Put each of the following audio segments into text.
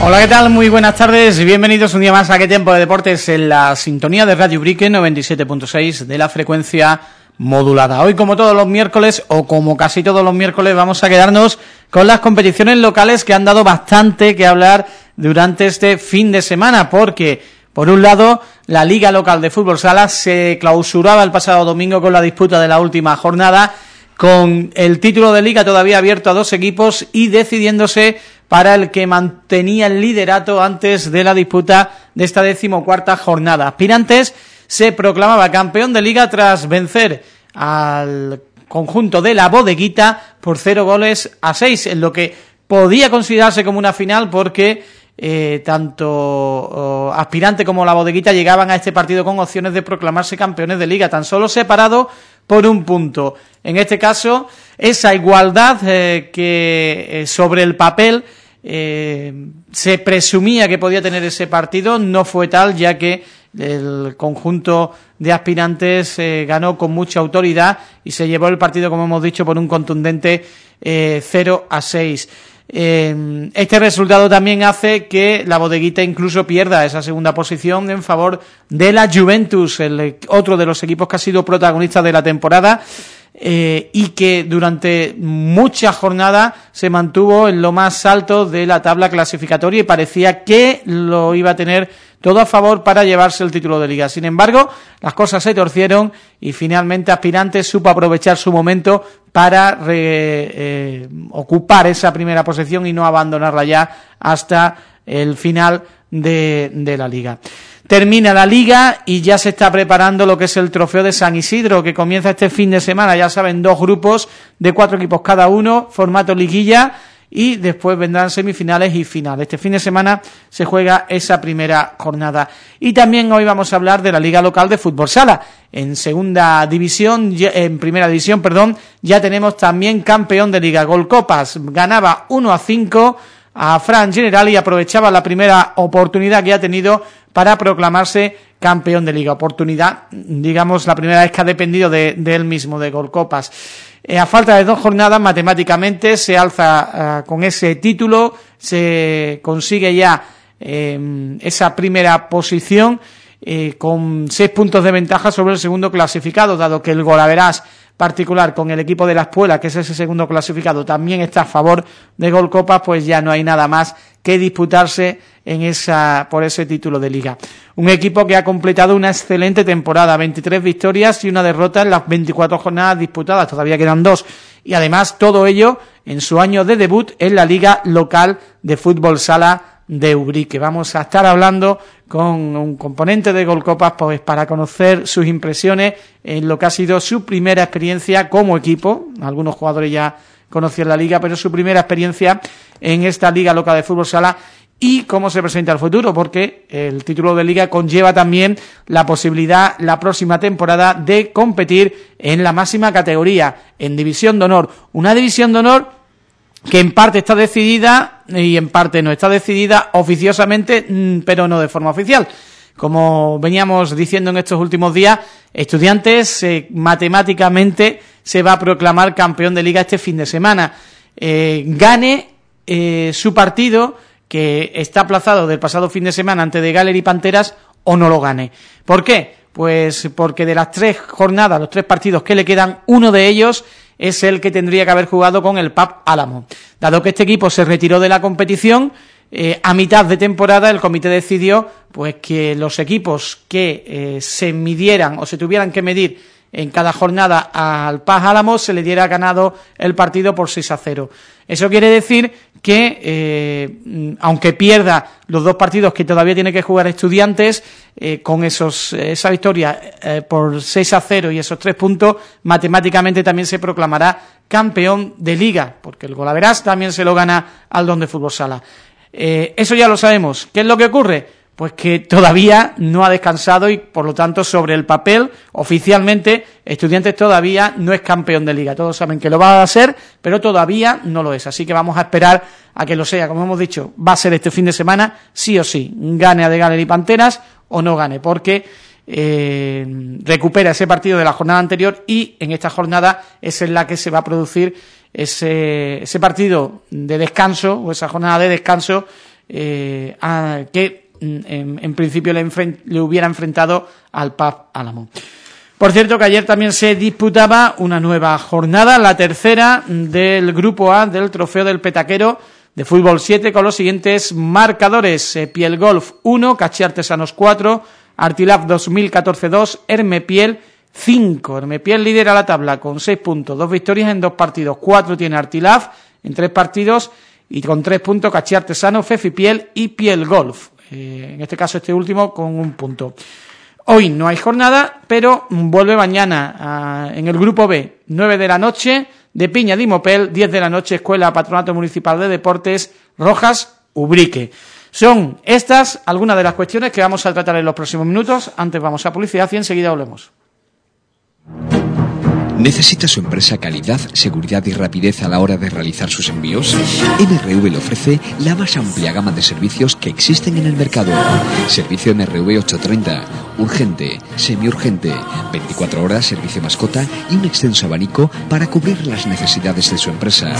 Hola, ¿qué tal? Muy buenas tardes y bienvenidos un día más a ¿Qué Tiempo de Deportes? En la sintonía de Radio Brique 97.6 de la frecuencia modulada. Hoy, como todos los miércoles, o como casi todos los miércoles, vamos a quedarnos con las competiciones locales que han dado bastante que hablar durante este fin de semana, porque, por un lado, la Liga Local de Fútbol Sala se clausuraba el pasado domingo con la disputa de la última jornada, con el título de Liga todavía abierto a dos equipos y decidiéndose para el que mantenía el liderato antes de la disputa de esta decimocuarta jornada. Aspirantes se proclamaba campeón de Liga tras vencer al conjunto de la Bodeguita por cero goles a seis, en lo que podía considerarse como una final porque eh, tanto aspirante como la bodeguita llegaban a este partido con opciones de proclamarse campeones de liga, tan solo separado por un punto. En este caso, esa igualdad eh, que eh, sobre el papel se presumía que podía tener ese partido no fue tal, ya que el conjunto de aspirantes ganó con mucha autoridad y se llevó el partido, como hemos dicho, por un contundente 0 a 6. Eh, este resultado también hace que la bodeguita incluso pierda esa segunda posición en favor de la Juventus, el otro de los equipos que ha sido protagonista de la temporada eh, y que durante muchas jornadas se mantuvo en lo más alto de la tabla clasificatoria y parecía que lo iba a tener todo a favor para llevarse el título de Liga. Sin embargo, las cosas se torcieron y finalmente Aspirantes supo aprovechar su momento para eh, ocupar esa primera posición y no abandonarla ya hasta el final de, de la Liga. Termina la Liga y ya se está preparando lo que es el Trofeo de San Isidro, que comienza este fin de semana, ya saben, dos grupos de cuatro equipos cada uno, formato liguilla, y después vendrán semifinales y finales. Este fin de semana se juega esa primera jornada. Y también hoy vamos a hablar de la Liga Local de Fútbol Sala. En segunda división, en primera división, perdón, ya tenemos también campeón de Liga Gol Copas. Ganaba 1 a 5 a Fran General y aprovechaba la primera oportunidad que ha tenido para proclamarse campeón de Liga. Oportunidad, digamos, la primera vez que ha dependido de, él mismo, de Gol Copas. Eh, a falta de dos jornadas, matemáticamente se alza eh, con ese título, se consigue ya eh, esa primera posición con seis puntos de ventaja sobre el segundo clasificado, dado que el Golaveras particular con el equipo de la Espuela, que es ese segundo clasificado, también está a favor de Gol Copas, pues ya no hay nada más que disputarse en esa por ese título de Liga. Un equipo que ha completado una excelente temporada, 23 victorias y una derrota en las 24 jornadas disputadas, todavía quedan dos, y además todo ello en su año de debut en la Liga Local de Fútbol Sala de Ubrique. Vamos a estar hablando con un componente de Golcopas pues para conocer sus impresiones en lo que ha sido su primera experiencia como equipo. Algunos jugadores ya conocían la liga, pero su primera experiencia en esta Liga Local de Fútbol Sala y cómo se presenta el futuro, porque el título de Liga conlleva también la posibilidad la próxima temporada de competir en la máxima categoría, en División de Honor. Una División de Honor que en parte está decidida y en parte no está decidida oficiosamente, mm, pero no de forma oficial. Como veníamos diciendo en estos últimos días, Estudiantes eh, matemáticamente se va a proclamar campeón de Liga este fin de semana. Eh, gane eh, su partido que está aplazado del pasado fin de semana ante de Galler y Panteras o no lo gane. ¿Por qué? Pues porque de las tres jornadas, los tres partidos que le quedan, uno de ellos es el que tendría que haber jugado con el PAP Álamo. Dado que este equipo se retiró de la competición, eh, a mitad de temporada el comité decidió pues que los equipos que eh, se midieran o se tuvieran que medir en cada jornada al Paz Álamo se le diera ganado el partido por 6 a 0. Eso quiere decir que, eh, aunque pierda los dos partidos que todavía tiene que jugar Estudiantes, eh, con esos esa victoria eh, por 6 a 0 y esos tres puntos, matemáticamente también se proclamará campeón de Liga, porque el Golaveras también se lo gana al Don de Fútbol Sala. eso ya lo sabemos. ¿Qué es lo que ocurre? Pues que todavía no ha descansado y por lo tanto sobre el papel oficialmente Estudiantes todavía no es campeón de Liga. Todos saben que lo va a ser, pero todavía no lo es. Así que vamos a esperar a que lo sea. Como hemos dicho, va a ser este fin de semana, sí o sí, gane a De Galler y Panteras o no gane, porque eh, recupera ese partido de la jornada anterior y en esta jornada es en la que se va a producir ese, ese partido de descanso o esa jornada de descanso eh, que mm, en, principio le, le, hubiera enfrentado al PAP Álamo. Por cierto que ayer también se disputaba una nueva jornada, la tercera del Grupo A del Trofeo del Petaquero de Fútbol 7 con los siguientes marcadores. Piel Golf 1, Cachi Artesanos 4, Artilab 2014 2, Hermepiel 5. Hermepiel lidera la tabla con 6 puntos, dos victorias en dos partidos, 4 tiene Artilab en tres partidos y con 3 puntos Cachi Artesano, Fefi Piel y Piel Golf. Eh, en este caso este último con un punto. Hoy no hay jornada, pero vuelve mañana ah, en el grupo B, 9 de la noche, de Piña de Imopel, 10 de la noche, Escuela Patronato Municipal de Deportes, Rojas, Ubrique. Son estas algunas de las cuestiones que vamos a tratar en los próximos minutos. Antes vamos a publicidad y enseguida volvemos. ¿Necesita su empresa calidad, seguridad y rapidez a la hora de realizar sus envíos? MRV le ofrece la más amplia gama de servicios que existen en el mercado. Servicio MRV 830, urgente, semiurgente, 24 horas, servicio mascota y un extenso abanico para cubrir las necesidades de su empresa.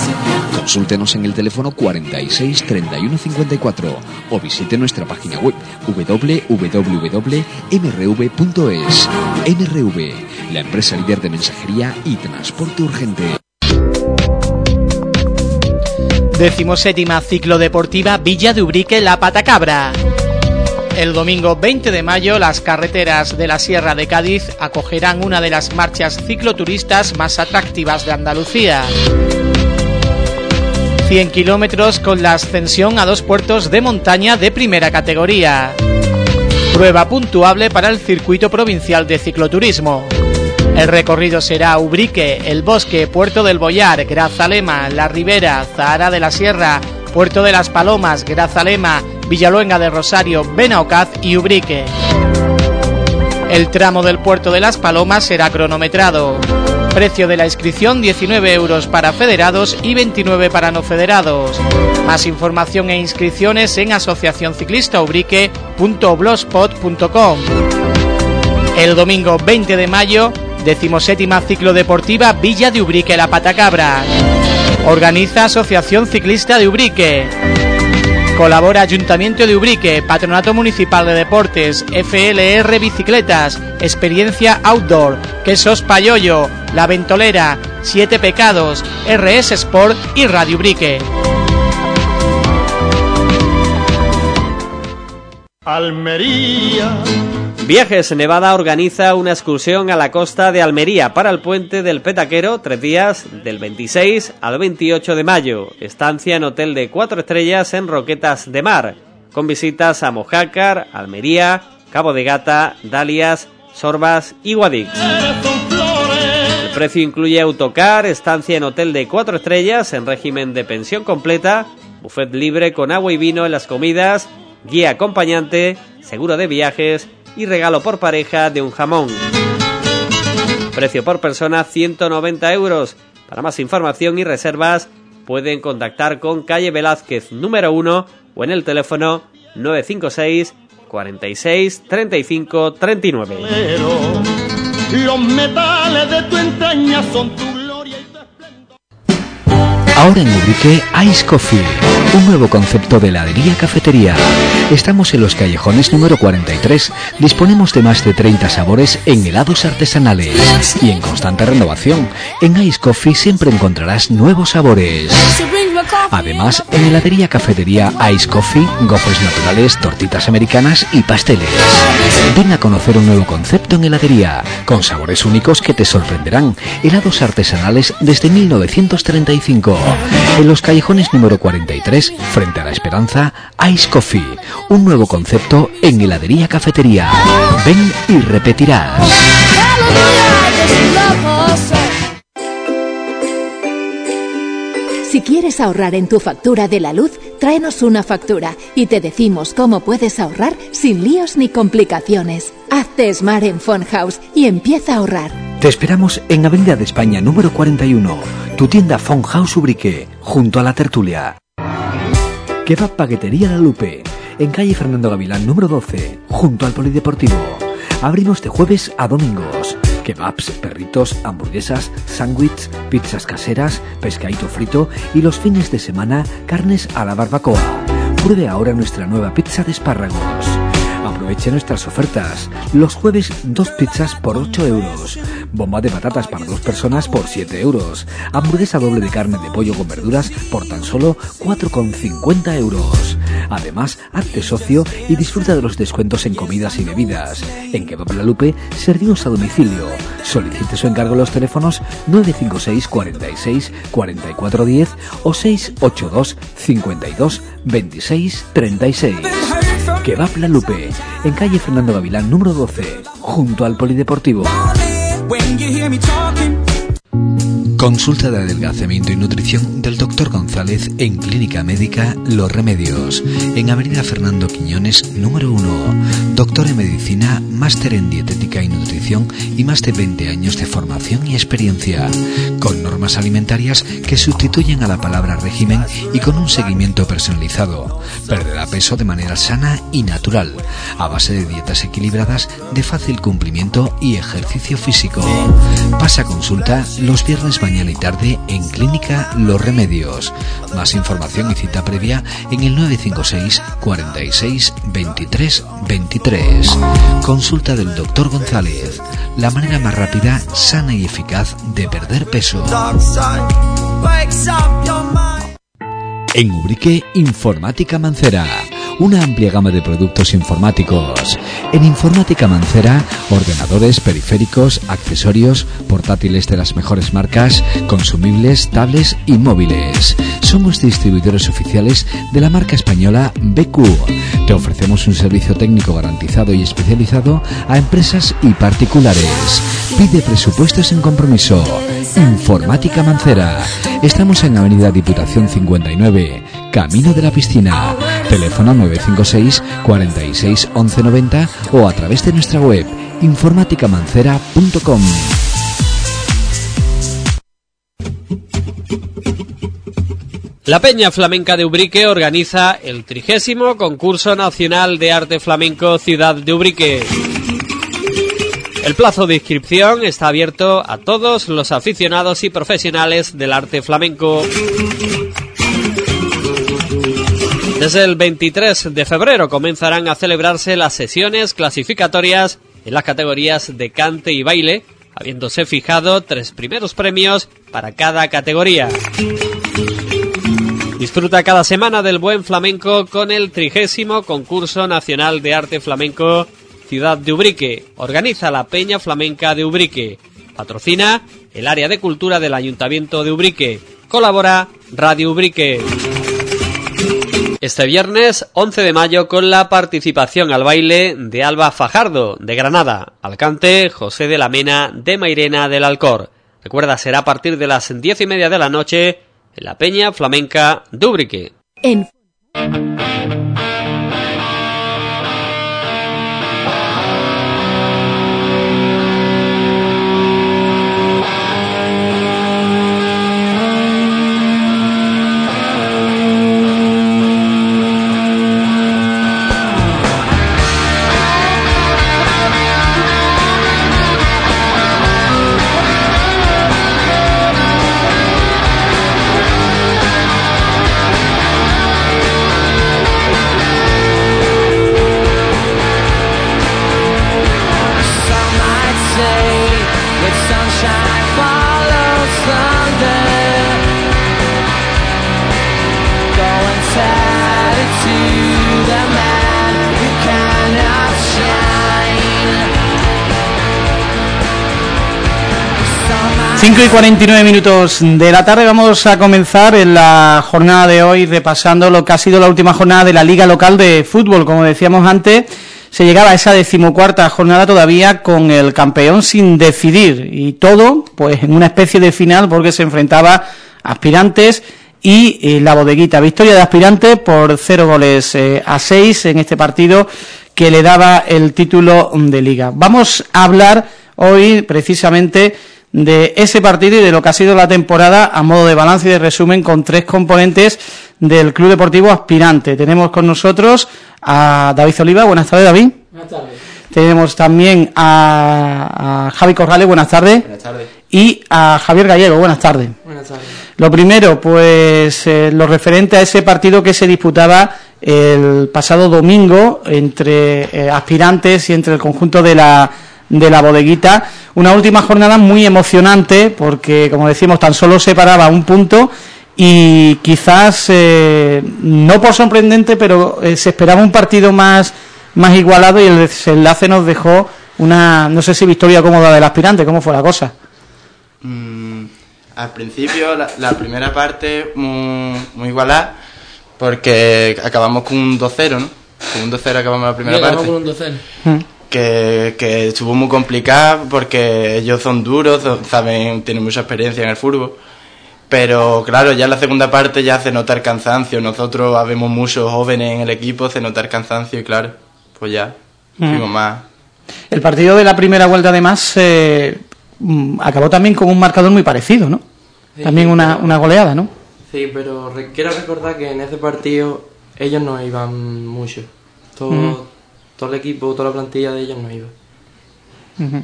Consúltenos en el teléfono 46 31 54 o visite nuestra página web www.mrv.es. MRV, la empresa líder de mensajería y transporte urgente. Decimoséptima ciclodeportiva Villa de Ubrique La Patacabra. El domingo 20 de mayo las carreteras de la Sierra de Cádiz acogerán una de las marchas cicloturistas más atractivas de Andalucía. 100 kilómetros con la ascensión a dos puertos de montaña de primera categoría. Prueba puntuable para el circuito provincial de cicloturismo. El recorrido será Ubrique, El Bosque, Puerto del Boyar, Grazalema, La Ribera, Zahara de la Sierra, Puerto de las Palomas, Grazalema, Villaluenga de Rosario, Benaocaz y Ubrique. El tramo del Puerto de las Palomas será cronometrado. Precio de la inscripción 19 euros para federados y 29 para no federados. Más información e inscripciones en asociacionciclistaubrique.blogspot.com. El domingo 20 de mayo decimoséptima ciclodeportiva Villa de Ubrique La Patacabra. Organiza Asociación Ciclista de Ubrique. Colabora Ayuntamiento de Ubrique, Patronato Municipal de Deportes, FLR Bicicletas, Experiencia Outdoor, Quesos Payoyo, La Ventolera, Siete Pecados, RS Sport y Radio Ubrique. Almería Viajes Nevada organiza una excursión a la costa de Almería para el puente del Petaquero, tres días, del 26 al 28 de mayo. Estancia en hotel de cuatro estrellas en Roquetas de Mar, con visitas a Mojácar, Almería, Cabo de Gata, Dalias, Sorbas y Guadix. El precio incluye autocar, estancia en hotel de cuatro estrellas en régimen de pensión completa, buffet libre con agua y vino en las comidas, guía acompañante, seguro de viajes y regalo por pareja de un jamón. Precio por persona 190 euros. Para más información y reservas pueden contactar con calle Velázquez número 1 o en el teléfono 956 46 35 39. Los metales de tu entraña son Ahora en Ubrique Ice Coffee, un nuevo concepto de heladería cafetería. Estamos en los callejones número 43. Disponemos de más de 30 sabores en helados artesanales y en constante renovación. En Ice Coffee siempre encontrarás nuevos sabores. Además, en heladería cafetería Ice Coffee, gofres naturales, tortitas americanas y pasteles. Ven a conocer un nuevo concepto en heladería, con sabores únicos que te sorprenderán. Helados artesanales desde 1935. En los callejones número 43, frente a la Esperanza, Ice Coffee, un nuevo concepto en heladería cafetería. Ven y repetirás. Si quieres ahorrar en tu factura de la luz, tráenos una factura y te decimos cómo puedes ahorrar sin líos ni complicaciones. Hazte Smart en Phone House y empieza a ahorrar. Te esperamos en Avenida de España número 41, tu tienda Phone House Ubrique, junto a la tertulia. Kebab Paquetería La Lupe, en calle Fernando Gavilán número 12, junto al Polideportivo. Abrimos de jueves a domingos kebabs, perritos, hamburguesas, sándwiches, pizzas caseras, pescadito frito y los fines de semana carnes a la barbacoa. Pruebe ahora nuestra nueva pizza de espárragos. Aproveche nuestras ofertas. Los jueves, dos pizzas por 8 euros. Bomba de patatas para dos personas por 7 euros. Hamburguesa doble de carne de pollo con verduras por tan solo 4,50 euros. Además, hazte socio y disfruta de los descuentos en comidas y bebidas. En Kebab La Lupe servimos a domicilio. Solicite su encargo en los teléfonos 956 46 44 10 o 682 52 26 36. Kebab La Lupe, en calle Fernando Gavilán número 12, junto al Polideportivo. Consulta de adelgazamiento y nutrición del Dr. González en Clínica Médica Los Remedios, en Avenida Fernando Quiñones, número 1. Doctor en Medicina, máster en Dietética y Nutrición y más de 20 años de formación y experiencia, con normas alimentarias que sustituyen a la palabra régimen y con un seguimiento personalizado. Perderá peso de manera sana y natural, a base de dietas equilibradas, de fácil cumplimiento y ejercicio físico. Pasa consulta los viernes mañana y tarde en Clínica Los Remedios. Más información y cita previa en el 956 46 23 23. Consulta del doctor González. La manera más rápida, sana y eficaz de perder peso. En Ubrique Informática Mancera una amplia gama de productos informáticos. En Informática Mancera, ordenadores, periféricos, accesorios, portátiles de las mejores marcas, consumibles, tablets y móviles. Somos distribuidores oficiales de la marca española BQ. Te ofrecemos un servicio técnico garantizado y especializado a empresas y particulares. Pide presupuestos en compromiso. Informática Mancera. Estamos en Avenida Diputación 59, Camino de la Piscina. Teléfono 956 46 1190 o a través de nuestra web informáticamancera.com. La Peña Flamenca de Ubrique organiza el trigésimo concurso nacional de arte flamenco Ciudad de Ubrique. El plazo de inscripción está abierto a todos los aficionados y profesionales del arte flamenco. Desde el 23 de febrero comenzarán a celebrarse las sesiones clasificatorias en las categorías de cante y baile, habiéndose fijado tres primeros premios para cada categoría. Disfruta cada semana del buen flamenco con el trigésimo concurso nacional de arte flamenco Ciudad de Ubrique. Organiza la Peña Flamenca de Ubrique. Patrocina el área de cultura del Ayuntamiento de Ubrique. Colabora Radio Ubrique. Este viernes 11 de mayo con la participación al baile de Alba Fajardo de Granada, Alcante José de la Mena de Mairena del Alcor. Recuerda, será a partir de las diez y media de la noche en la Peña Flamenca. En... 5 y 49 minutos de la tarde vamos a comenzar en la jornada de hoy repasando lo que ha sido la última jornada de la Liga Local de Fútbol. Como decíamos antes, se llegaba a esa decimocuarta jornada todavía con el campeón sin decidir y todo pues en una especie de final porque se enfrentaba aspirantes y eh, la bodeguita. Victoria de aspirantes por cero goles eh, a seis en este partido que le daba el título de Liga. Vamos a hablar hoy precisamente de ese partido y de lo que ha sido la temporada a modo de balance y de resumen con tres componentes del Club Deportivo Aspirante. Tenemos con nosotros a David Oliva. Buenas tardes, David. Buenas tardes. Tenemos también a, Javi Corrales. Buenas tardes. Buenas tardes. Y a Javier Gallego. Buenas tardes. Buenas tardes. Lo primero, pues eh, lo referente a ese partido que se disputaba el pasado domingo entre eh, aspirantes y entre el conjunto de la, de la bodeguita. Una última jornada muy emocionante porque, como decimos, tan solo separaba un punto y quizás, eh, no por sorprendente, pero eh, se esperaba un partido más, más igualado y el desenlace nos dejó una, no sé si victoria cómoda del aspirante, ¿cómo fue la cosa? Mm, al principio, la, primera parte muy, muy igualada, porque acabamos con un 2-0, ¿no? Con un 2-0 acabamos la primera parte. Con un 2-0. Mm. Que, que estuvo muy complicado porque ellos son duros, saben, tienen mucha experiencia en el fútbol pero claro, ya en la segunda parte ya se nota el cansancio. Nosotros habemos muchos jóvenes en el equipo, se nota el cansancio y claro, pues ya, fuimos más. El partido de la primera vuelta además eh, mm, acabó también con un marcador muy parecido, ¿no? también una, una goleada, ¿no? Sí, pero quiero recordar que en ese partido ellos no iban mucho. Todo, todo el equipo, toda la plantilla de ellos no iba.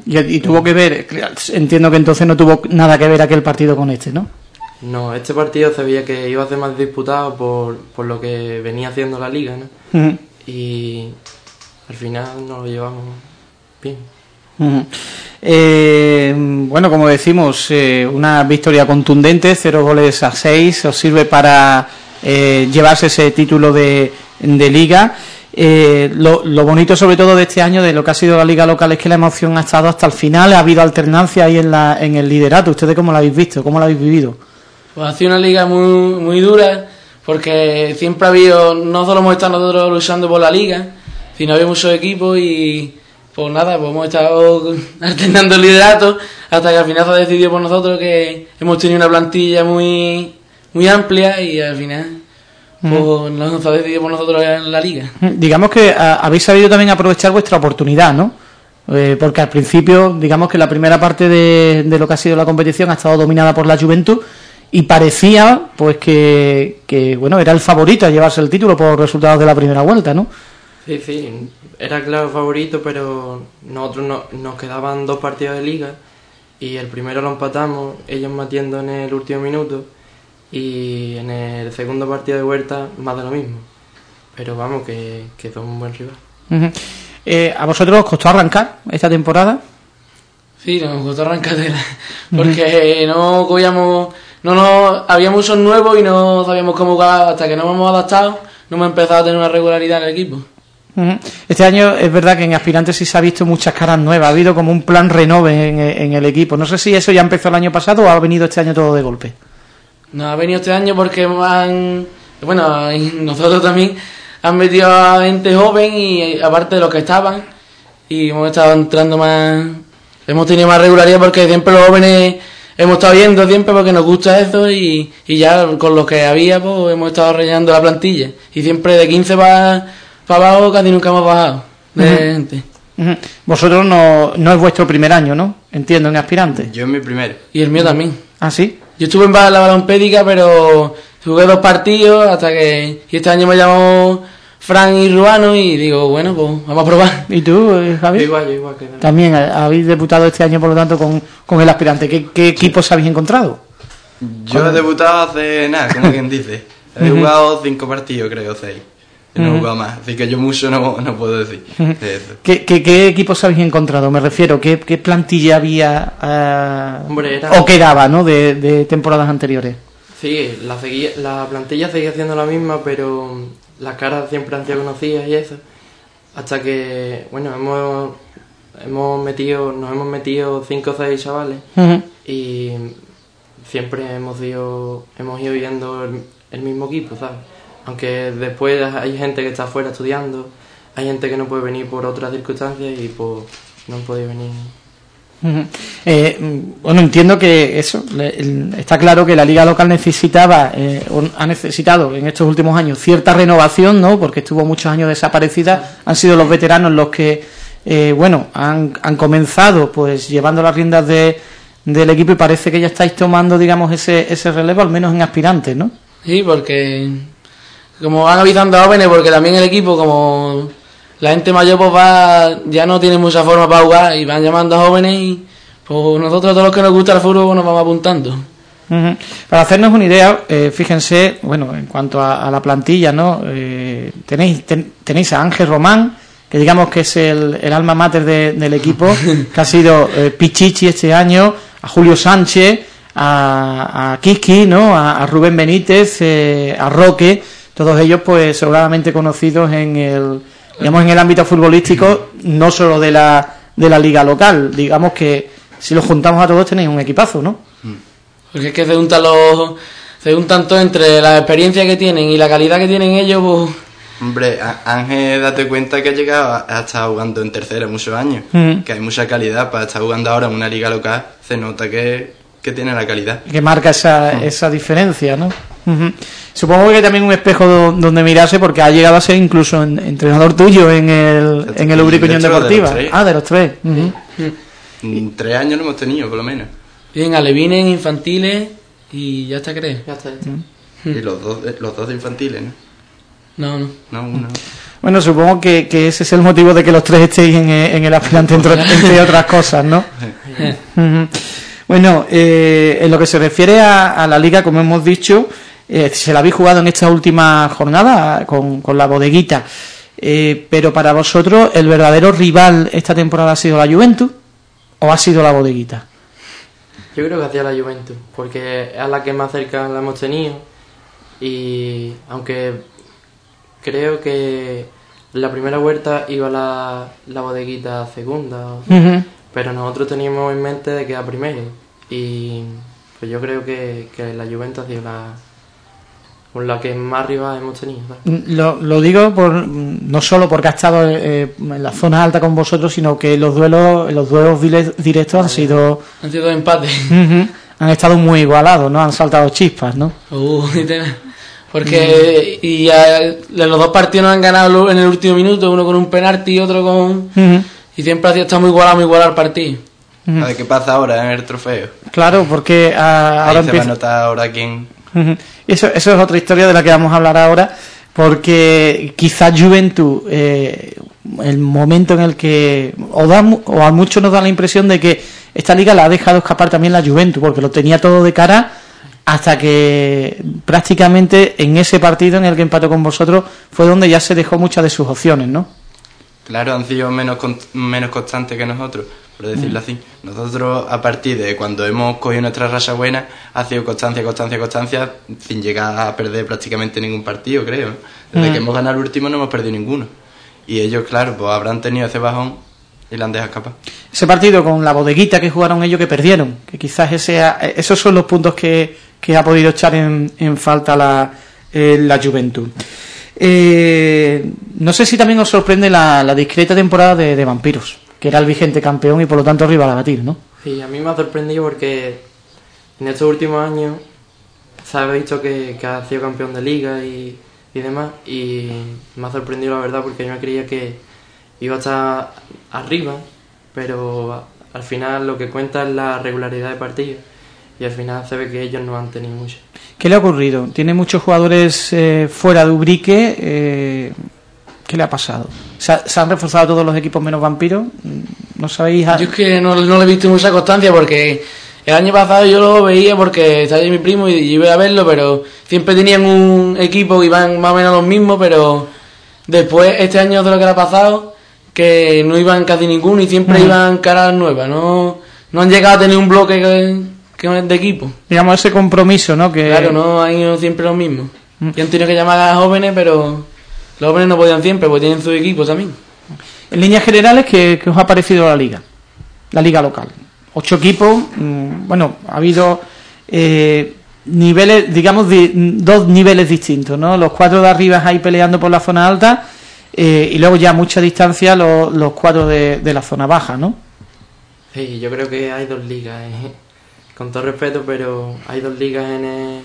y, tuvo que ver, entiendo que entonces no tuvo nada que ver aquel partido con este, ¿no? No, este partido se veía que iba a ser más disputado por, por lo que venía haciendo la liga, ¿no? Y al final nos lo llevamos bien. Eh, bueno, como decimos, eh, una victoria contundente, cero goles a seis, os sirve para eh, llevarse ese título de, de liga. Lo, lo, bonito sobre todo de este año, de lo que ha sido la liga local, es que la emoción ha estado hasta el final, ha habido alternancia ahí en, la, en el liderato. ¿Ustedes cómo lo habéis visto? ¿Cómo lo habéis vivido? Pues ha sido una liga muy, muy dura, porque siempre ha habido, no solo hemos estado nosotros luchando por la liga, sino había muchos equipos y pues nada, pues hemos estado alternando el liderato hasta que al final se ha decidido por nosotros que hemos tenido una plantilla muy, muy amplia y al final pues nos ha decidido por nosotros en la liga. Digamos que habéis sabido también aprovechar vuestra oportunidad, ¿no? Eh, porque al principio, digamos que la primera parte de, de, lo que ha sido la competición ha estado dominada por la Juventud y parecía pues que, que, bueno era el favorito a llevarse el título por resultados de la primera vuelta, ¿no? Sí, sí, era claro favorito, pero nosotros no, nos quedaban dos partidos de liga y el primero lo empatamos, ellos matiendo en el último minuto y en el segundo partido de vuelta más de lo mismo. Pero vamos, que, que son un buen rival. Eh, ¿A vosotros os costó arrancar esta temporada? Sí, nos costó arrancar porque no cogíamos no no había muchos nuevos y no sabíamos cómo jugar hasta que nos hemos adaptado, no hemos empezado a tener una regularidad en el equipo. Este año es verdad que en aspirantes sí se ha visto muchas caras nuevas, ha habido como un plan renove en, el equipo. No sé si eso ya empezó el año pasado o ha venido este año todo de golpe. No, ha venido este año porque han, bueno, nosotros también han metido a gente joven y aparte de los que estaban y hemos estado entrando más, hemos tenido más regularidad porque siempre los jóvenes hemos estado viendo siempre porque nos gusta eso y, y ya con lo que había pues hemos estado rellenando la plantilla y siempre de 15 para, para abajo casi nunca hemos bajado de gente. Vosotros no, no es vuestro primer año, ¿no? Entiendo, en aspirante. Yo es mi primer. Y el mío también. ¿Ah, sí? Yo estuve en la balompédica, pero jugué dos partidos hasta que... Y este año me llamó Fran y Ruano y digo, bueno, pues vamos a probar. ¿Y tú, eh, Javi? igual, igual que También habéis debutado este año, por lo tanto, con, con el aspirante. ¿Qué, qué equipos habéis encontrado? Yo he debutado hace nada, como quien dice. He jugado cinco partidos, creo, seis. No he jugado más, así que yo mucho no, no puedo decir. ¿Qué, ¿Qué, qué, equipos habéis encontrado? Me refiero, ¿qué, qué plantilla había uh, Hombre, era... o quedaba ¿no? de, de temporadas anteriores? Sí, la, seguía, la plantilla seguía siendo la misma, pero las caras siempre han sido conocidas y eso. Hasta que, bueno, hemos, hemos metido, nos hemos metido cinco o seis chavales y siempre hemos ido, hemos ido viendo el, mismo equipo, ¿sabes? Aunque después hay gente que está afuera estudiando, hay gente que no puede venir por otras circunstancias y pues no han podido venir eh, bueno, entiendo que eso, está claro que la liga local necesitaba, eh, ha necesitado en estos últimos años cierta renovación, ¿no? Porque estuvo muchos años desaparecida, han sido los veteranos los que, eh, bueno, han, han, comenzado pues llevando las riendas de, del equipo y parece que ya estáis tomando, digamos, ese, ese relevo, al menos en aspirantes, ¿no? Sí, porque como van avisando a jóvenes, porque también el equipo como la gente mayor pues va, ya no tiene mucha forma para jugar y van llamando a jóvenes y pues nosotros todos los que nos gusta el fútbol nos vamos apuntando. Para hacernos una idea, eh, fíjense, bueno, en cuanto a, la plantilla, ¿no? Eh, tenéis tenéis a Ángel Román, que digamos que es el, el alma mater del equipo, que ha sido eh, Pichichi este año, a Julio Sánchez, a, a Kiki, ¿no? A, Rubén Benítez, a Roque, todos ellos pues seguramente conocidos en el digamos en el ámbito futbolístico, no solo de la de la liga local, digamos que si los juntamos a todos tenéis un equipazo, ¿no? Porque es que se juntan los se juntan todo entre la experiencia que tienen y la calidad que tienen ellos, pues... Hombre, Ángel, date cuenta que ha llegado, ha estado jugando en tercera muchos años, mm. que hay mucha calidad para estar jugando ahora en una liga local, se nota que, tiene la calidad. Que marca esa, mm. esa diferencia, ¿no? Supongo que también un espejo donde mirarse porque ha llegado a ser incluso entrenador tuyo en el, en el Ubrico Unión Deportiva. ah, de los tres. Tres años lo hemos tenido, por lo menos. Bien, alevines, infantiles y ya está, ¿crees? Ya está, Y los dos, los dos de infantiles, ¿no? No, no. uno. Bueno, supongo que, que, ese es el motivo de que los tres estéis en, en el aspirante, entre, entre, otras cosas, ¿no? Bueno, eh, en lo que se refiere a, la liga, como hemos dicho, eh, se la habéis jugado en esta última jornada con, con la bodeguita. Eh, pero para vosotros, ¿el verdadero rival esta temporada ha sido la Juventus o ha sido la bodeguita? Yo creo que ha sido la Juventus, porque es la que más cerca la hemos tenido. Y aunque creo que la primera vuelta iba la, la bodeguita segunda, pero nosotros teníamos en mente de que era primero. Y pues yo creo que, que la Juventus ha sido la, con la que más arriba hemos tenido. Lo, lo, digo por, no solo porque ha estado eh, en la zona alta con vosotros, sino que los duelos los duelos directos han sido... Han sido empates. han estado muy igualados, ¿no? Han saltado chispas, ¿no? porque y los dos partidos han ganado en el último minuto, uno con un penalti y otro con... Y siempre ha estado muy igualado, muy igualado el partido. A ver qué pasa ahora en el trofeo. Claro, porque ah, ahora se va a notar ahora quién eso, eso es otra historia de la que vamos a hablar ahora, porque quizá Juventud, eh, el momento en el que, o, da, o a muchos nos da la impresión de que esta liga la ha dejado escapar también la Juventud, porque lo tenía todo de cara hasta que prácticamente en ese partido en el que empató con vosotros fue donde ya se dejó muchas de sus opciones, ¿no? Claro, han sido menos, menos constantes que nosotros por decirlo así. Nosotros, a partir de cuando hemos cogido nuestra racha buena, ha sido constancia, constancia, constancia, sin llegar a perder prácticamente ningún partido, creo. Desde que hemos ganado el último no hemos perdido ninguno. Y ellos, claro, pues habrán tenido ese bajón y la han dejado escapar. Ese partido con la bodeguita que jugaron ellos que perdieron, que quizás ese, esos son los puntos que, que ha podido echar en, en falta la, eh, la juventud. Eh, no sé si también os sorprende la, discreta temporada de, Vampiros que era el vigente campeón y por lo tanto rival a batir, ¿no? Sí, a mí me ha sorprendido porque en estos últimos años se ha visto que, ha sido campeón de liga y, demás y me ha sorprendido la verdad porque yo me creía que iba a estar arriba, pero al final lo que cuenta es la regularidad de partido y al final se ve que ellos no han tenido mucho. ¿Qué le ha ocurrido? Tiene muchos jugadores eh, fuera de Ubrique. Eh, ¿Qué le ha pasado? ¿Se, han reforzado todos los equipos menos vampiros? ¿No sabéis? Yo es que no, no le he visto mucha constancia porque el año pasado yo lo veía porque estaba mi primo y yo iba a verlo, pero siempre tenían un equipo que iban más o menos los mismos, pero después este año de lo que le ha pasado, que no iban casi ninguno y siempre iban caras nuevas, no, no han llegado a tener un bloque que, de equipo. Digamos ese compromiso, ¿no? Que... Claro, no ido siempre los mismos. Y han tenido que llamar a jóvenes, pero los hombres no podían siempre, porque tienen su equipo también. En líneas generales, ¿qué, os ha parecido la liga? La liga local. Ocho equipos, mm, bueno, ha habido eh, niveles, digamos, dos niveles distintos, ¿no? Los cuatro de arriba ahí peleando por la zona alta eh, y luego ya a mucha distancia los, los cuatro de, la zona baja, ¿no? Sí, yo creo que hay dos ligas, eh. Con todo respeto, pero hay dos ligas en,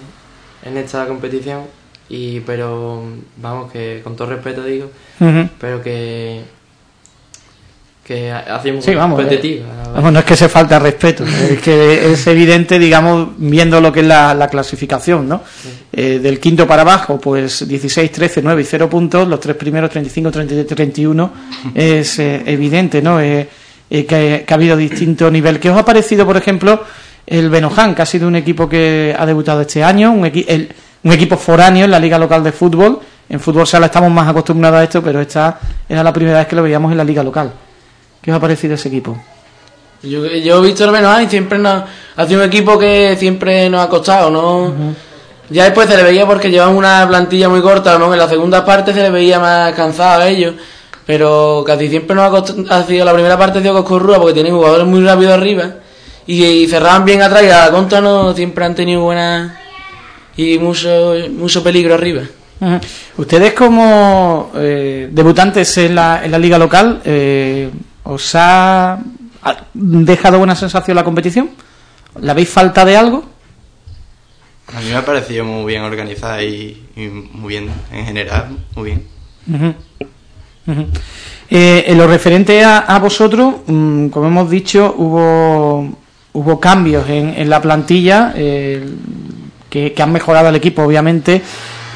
en esta competición y pero vamos que con todo respeto digo pero que que hacemos sí, vamos, competitiva eh, no es que se falta respeto es que es evidente digamos viendo lo que es la, clasificación no eh, del quinto para abajo pues 16 13 9 y 0 puntos los tres primeros 35 33 31 es eh, evidente no que, que, ha habido distinto nivel. ¿qué os ha parecido por ejemplo el Benoján, que ha sido un equipo que ha debutado este año, un, un equipo foráneo en la liga local de fútbol. En fútbol sala estamos más acostumbrados a esto, pero esta era la primera vez que lo veíamos en la liga local. ¿Qué os ha parecido ese equipo? Yo, he visto el Benoján y siempre nos, ha sido un equipo que siempre nos ha costado, ¿no? Ya después se le veía porque llevan una plantilla muy corta, ¿no? En la segunda parte se le veía más cansado a ellos pero casi siempre nos ha, ha sido la primera parte de Coscorrúa porque tienen jugadores muy rápidos arriba y, cerraban bien atrás y a la contra no siempre han tenido buenas y mucho mucho peligro arriba. Ustedes como eh, debutantes en la, en la liga local, eh, ¿os ha, dejado buena sensación la competición? ¿Le habéis falta de algo? A mí me ha parecido muy bien organizada y, muy bien en general, muy bien. Eh, en lo referente a, vosotros, mm, como hemos dicho, hubo hubo cambios en, la plantilla eh, que, han mejorado al equipo, obviamente,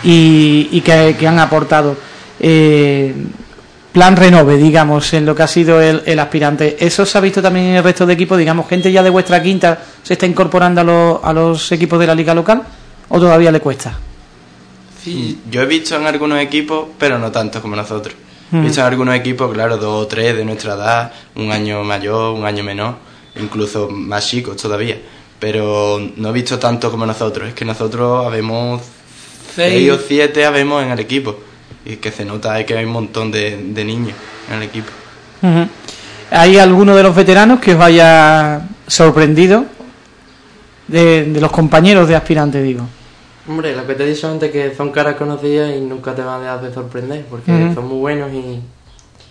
y, que, han aportado. Eh, plan renove, digamos, en lo que ha sido el, aspirante. ¿Eso se ha visto también en el resto de equipos? Digamos, gente ya de vuestra quinta se está incorporando a, los equipos de la liga local o todavía le cuesta? Sí, yo he visto en algunos equipos, pero no tanto como nosotros. He visto en algunos equipos, claro, dos o tres de nuestra edad, un año mayor, un año menor, incluso más chicos todavía. Pero no he visto tanto como nosotros. Es que nosotros habemos seis o siete habemos en el equipo. Y que se nota que hay un montón de, niños en el equipo. ¿Hay alguno de los veteranos que os haya sorprendido? De, los compañeros de aspirantes, digo. Hombre, lo que te he dicho antes que son caras conocidas y nunca te van a dejar de sorprender, porque son muy buenos y,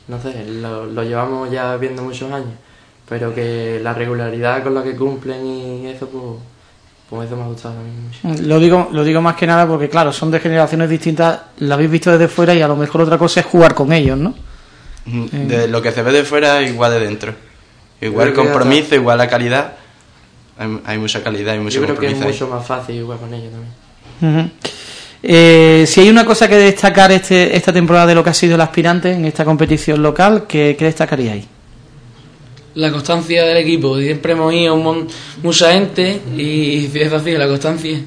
no sé, lo, llevamos ya viendo muchos años, pero que la regularidad con la que cumplen y eso, pues, pues eso me ha gustado mucho. Lo digo, lo digo más que nada porque, claro, son de generaciones distintas, lo habéis visto desde fuera y a lo mejor otra cosa es jugar con ellos, ¿no? De lo que se ve de fuera, igual de dentro. Igual el compromiso, igual la calidad. Hay, mucha calidad y mucho Yo creo que es mucho más fácil jugar con ellos también. Eh, si hay una cosa que destacar este, esta temporada de lo que ha sido el aspirante en esta competición local, ¿qué, qué destacaríais? La constancia del equipo. Siempre hemos ido mucha gente y es así, la constancia.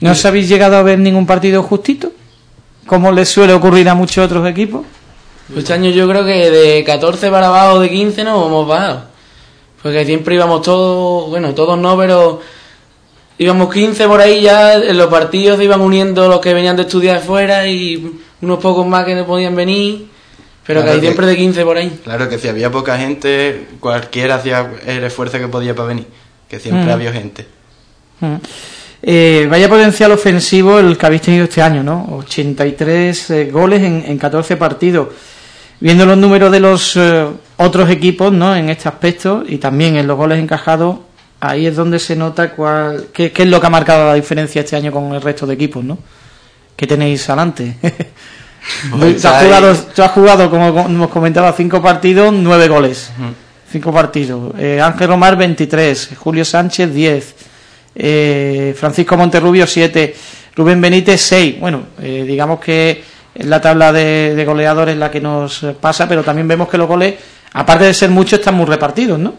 ¿No os habéis llegado a ver ningún partido justito? Como les suele ocurrir a muchos otros equipos. Este año yo creo que de 14 para abajo, de 15 no hemos bajado. Porque siempre íbamos todos, bueno, todos no, pero íbamos 15 por ahí ya, en los partidos se iban uniendo los que venían de estudiar fuera y unos pocos más que no podían venir, pero que hay siempre de 15 por ahí. Claro que si había poca gente, cualquiera hacía el esfuerzo que podía para venir, que siempre mm. había gente. Mm. Eh, vaya potencial ofensivo el que habéis tenido este año, ¿no? 83 eh, goles en, 14 partidos. Viendo los números de los eh, otros equipos, ¿no? En este aspecto y también en los goles encajados, ahí es donde se nota cuál, qué, es lo que ha marcado la diferencia este año con el resto de equipos, ¿no? ¿Qué tenéis adelante? tú, has jugado, has jugado, como hemos comentado, cinco partidos, nueve goles. Cinco partidos. Eh, Ángel Romar, 23. Julio Sánchez, 10. Eh, Francisco Monterrubio, 7. Rubén Benítez, 6. Bueno, eh, digamos que la tabla de, de goleadores la que nos pasa, pero también vemos que los goles, aparte de ser muchos, están muy repartidos, ¿no?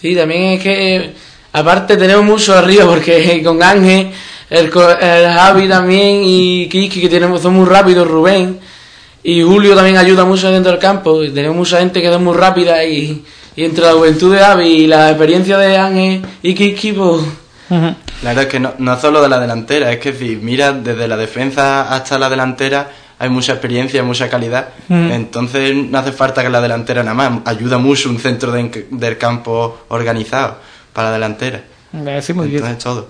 Sí, también es que, aparte tenemos mucho arriba, porque con Ángel, el, Javi también y Kiki, que tenemos, son muy rápidos, Rubén, y Julio también ayuda mucho dentro del campo, y tenemos mucha gente que es muy rápida, y, entre la juventud de Javi y la experiencia de Ángel y Kiki, pues... La verdad es que no, no solo de la delantera, es que si miras desde la defensa hasta la delantera hay mucha experiencia, mucha calidad. Mm. Entonces no hace falta que la delantera nada más. Ayuda mucho un centro del campo organizado para la delantera. Sí, muy Entonces todo.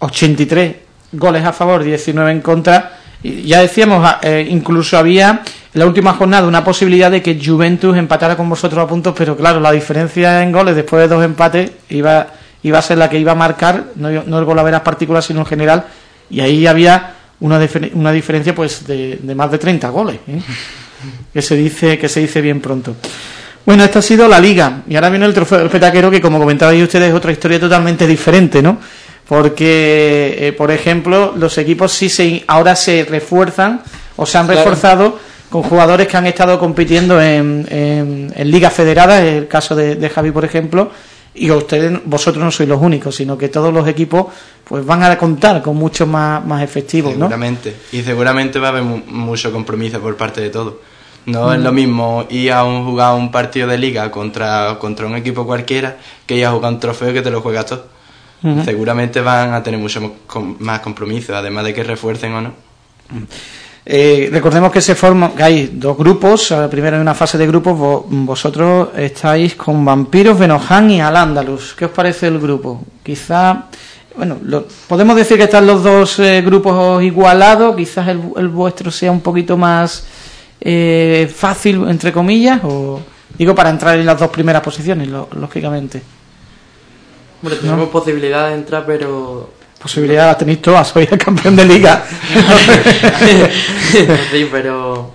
83 goles a favor, 19 en contra. Ya decíamos, ah, eh, incluso había en la última jornada una posibilidad de que Juventus empatara con vosotros a puntos, pero claro, la diferencia en goles después de dos empates iba, iba a ser la que iba a marcar, no, no el gol a veras particular, sino en general, y ahí había una, una diferencia pues de, más de 30 goles, ¿eh? que se dice que se dice bien pronto. Bueno, esta ha sido la liga y ahora viene el trofeo del petaquero que como comentabais ustedes es otra historia totalmente diferente, ¿no? Porque, eh, por ejemplo, los equipos sí se ahora se refuerzan o se han reforzado con jugadores que han estado compitiendo en, en, ligas federadas, el caso de, de Javi, por ejemplo, y ustedes, vosotros no sois los únicos, sino que todos los equipos pues van a contar con muchos más, más efectivos, seguramente. Y seguramente va a haber mucho compromiso por parte de todos. No es lo mismo ir a un, jugar un partido de liga contra, contra un equipo cualquiera que ir a jugar un trofeo que te lo juegas todo. Seguramente van a tener mucho más compromiso, además de que refuercen o no. Eh, recordemos que se forman, que hay dos grupos, primero en una fase de grupos, vosotros estáis con Vampiros, Benojan y Al-Ándalus. ¿Qué os parece el grupo? Quizá, bueno, podemos decir que están los dos eh, grupos igualados, quizás el, vuestro sea un poquito más eh, fácil, entre comillas, o digo para entrar en las dos primeras posiciones, lógicamente. Bueno, tenemos posibilidad de entrar, pero posibilidad la tenéis todas, soy el campeón de liga. sí, pero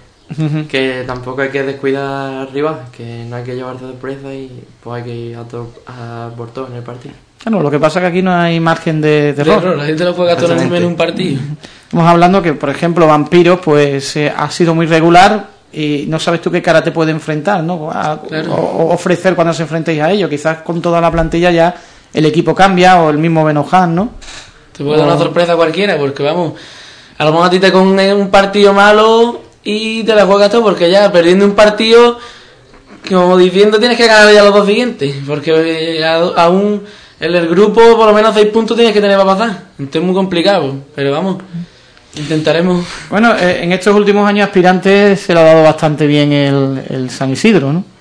que tampoco hay que descuidar arriba, que no hay que llevarse de presa y pues hay que ir a, por todo en el partido. Bueno, lo que pasa es que aquí no hay margen de, error. La gente lo juega todo en un partido. Estamos hablando que, por ejemplo, Vampiros pues eh, ha sido muy regular y no sabes tú qué cara te puede enfrentar, ¿no? o, ofrecer cuando se enfrentéis a ello. Quizás con toda la plantilla ya el equipo cambia o el mismo Benojan, ¿no? Te puede dar una sorpresa cualquiera, porque vamos, a lo mejor a ti te con un partido malo y te la juegas todo, porque ya perdiendo un partido, como diciendo, tienes que ganar ya los dos siguientes, porque eh, aún en el grupo por lo menos seis puntos tienes que tener para pasar. Entonces es muy complicado, pero vamos. Intentaremos. Bueno, eh, en estos últimos años aspirantes se lo ha dado bastante bien el, el San Isidro, ¿no?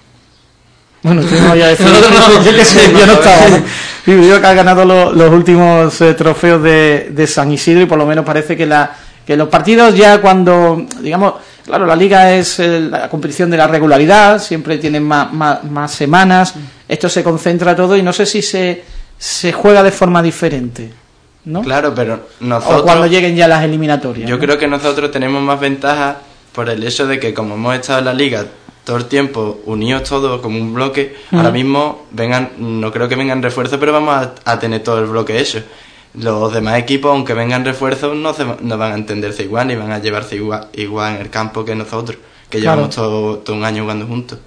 Bueno, tú no a decir, yo que sé, yo no estaba. ¿no? Yo que ha ganado los últimos eh, trofeos de, de, San Isidro y por lo menos parece que, la, que los partidos ya cuando, digamos, claro, la liga es eh, la competición de la regularidad, siempre tienen más, más, semanas, esto se concentra todo y no sé si se, se juega de forma diferente. ¿no? Claro, pero nosotros... O cuando lleguen ya las eliminatorias. Yo creo que nosotros tenemos más ventaja por el hecho de que como hemos estado en la liga todo el tiempo unidos todos como un bloque, ahora mismo vengan, no creo que vengan refuerzos, pero vamos a, tener todo el bloque hecho. Los demás equipos, aunque vengan refuerzos, no, se, no van a entenderse igual ni van a llevarse igual, igual en el campo que nosotros, que llevamos todo, un año jugando juntos.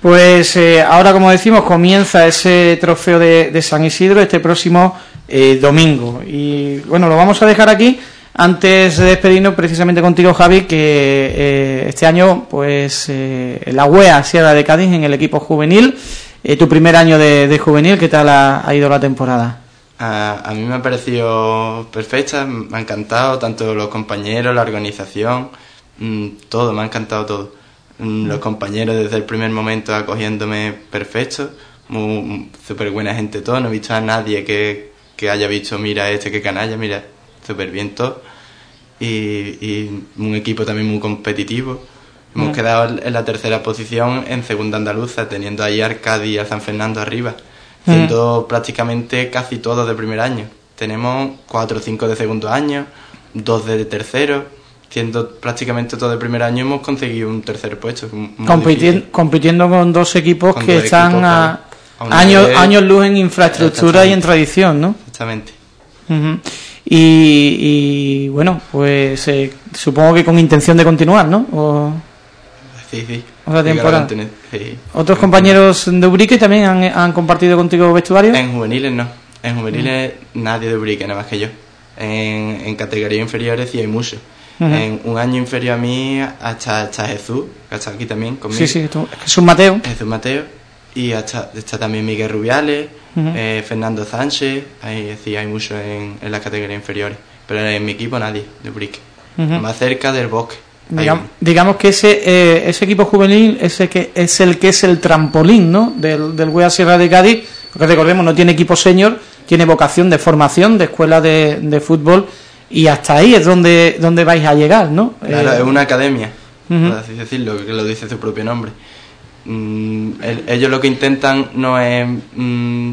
Pues eh, ahora, como decimos, comienza ese trofeo de, San Isidro este próximo eh, domingo. Y bueno, lo vamos a dejar aquí antes de despedirnos precisamente contigo, Javi, que eh, este año, pues, eh, la UEA Sierra de Cádiz en el equipo juvenil, eh, tu primer año de, juvenil, ¿qué tal ha, ido la temporada? A, mí me ha parecido perfecta, me ha encantado tanto los compañeros, la organización, mm, todo, me ha encantado todo. Mm, los compañeros desde el primer momento acogiéndome perfecto, súper buena gente todo, no he visto a nadie que, que haya visto, mira este que canalla, mira súper bien. Y, un equipo también muy competitivo. Hemos mm. quedado en la tercera posición en segunda andaluza, teniendo ahí a Arcadi y a San Fernando arriba, mm. siendo prácticamente casi todos de primer año. Tenemos cuatro o cinco de segundo año, dos de tercero, siendo prácticamente todo de primer año hemos conseguido un tercer puesto. compitiendo con dos equipos que están a, años, años luz en infraestructura y en tradición, ¿no? Exactamente. Y, bueno, pues eh, supongo que con intención de continuar, ¿no? O, sí, sí. Otra temporada. ¿Otros compañeros de Ubrique también han, compartido contigo vestuario? En juveniles no. En juveniles nadie de Ubrique, nada más que yo. En, en categorías inferiores sí hay muchos. En un año inferior a mí hasta, hasta Jesús, que está aquí también conmigo. Sí, sí, Jesús Mateo. Jesús Mateo. Y hasta, está también Miguel Rubiales eh, Fernando Sánchez, hay, sí, hay muchos en, en las categorías inferiores, pero en mi equipo nadie de Brick. Más cerca del bosque. digamos que ese eh, ese equipo juvenil ese que es el que es el trampolín ¿no? del, del Wea Sierra de Cádiz, porque recordemos, no tiene equipo senior, tiene vocación de formación, de escuela de, de fútbol, y hasta ahí es donde, donde vais a llegar, ¿no? Claro, eh, es una academia, por así decirlo, que lo dice su propio nombre. Mm, ellos lo que intentan no es mm,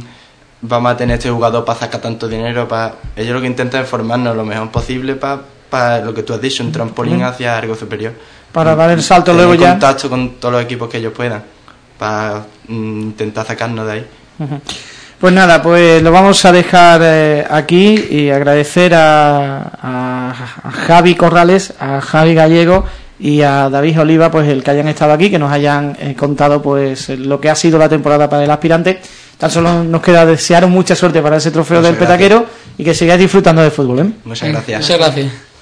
vamos a tener este jugador para sacar tanto dinero para ellos lo que intentan es formarnos lo mejor posible para lo que tú has dicho un trampolín hacia algo superior. Para dar el salto luego ya. contacto con todos los equipos que ellos puedan para mm, intentar sacarnos de ahí. Pues nada, pues lo vamos a dejar eh, aquí y agradecer a, a, Javi Corrales, a Javi Gallego y a David Oliva pues el que hayan estado aquí, que nos hayan eh, contado pues lo que ha sido la temporada para el aspirante Tan solo nos queda desearos mucha suerte para ese trofeo del petaquero y que sigáis disfrutando de fútbol. ¿eh? Muchas gracias. Muchas gracias.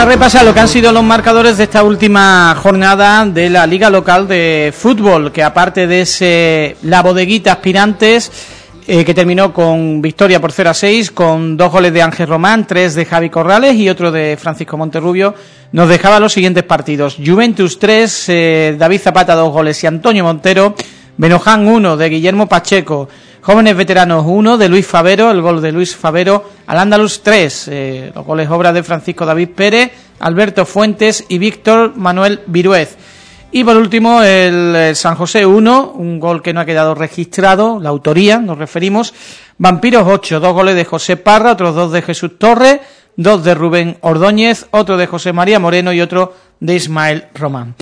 A repasar lo que han sido los marcadores de esta última jornada de la Liga Local de Fútbol, que aparte de ese la bodeguita aspirantes, eh, que terminó con victoria por 0 a 6, con dos goles de Ángel Román, tres de Javi Corrales y otro de Francisco Monterrubio, nos dejaba los siguientes partidos. Juventus 3, eh, David Zapata dos goles y Antonio Montero, Benoján 1 de Guillermo Pacheco, Jóvenes Veteranos 1 de Luis Favero, el gol de Luis Favero, al Andalus 3, eh, los goles obra de Francisco David Pérez, Alberto Fuentes y Víctor Manuel Viruez. Y por último el, San José 1, un gol que no ha quedado registrado, la autoría, nos referimos. Vampiros 8, dos goles de José Parra, otros dos de Jesús Torres, dos de Rubén Ordóñez, otro de José María Moreno y otro de Ismael Román.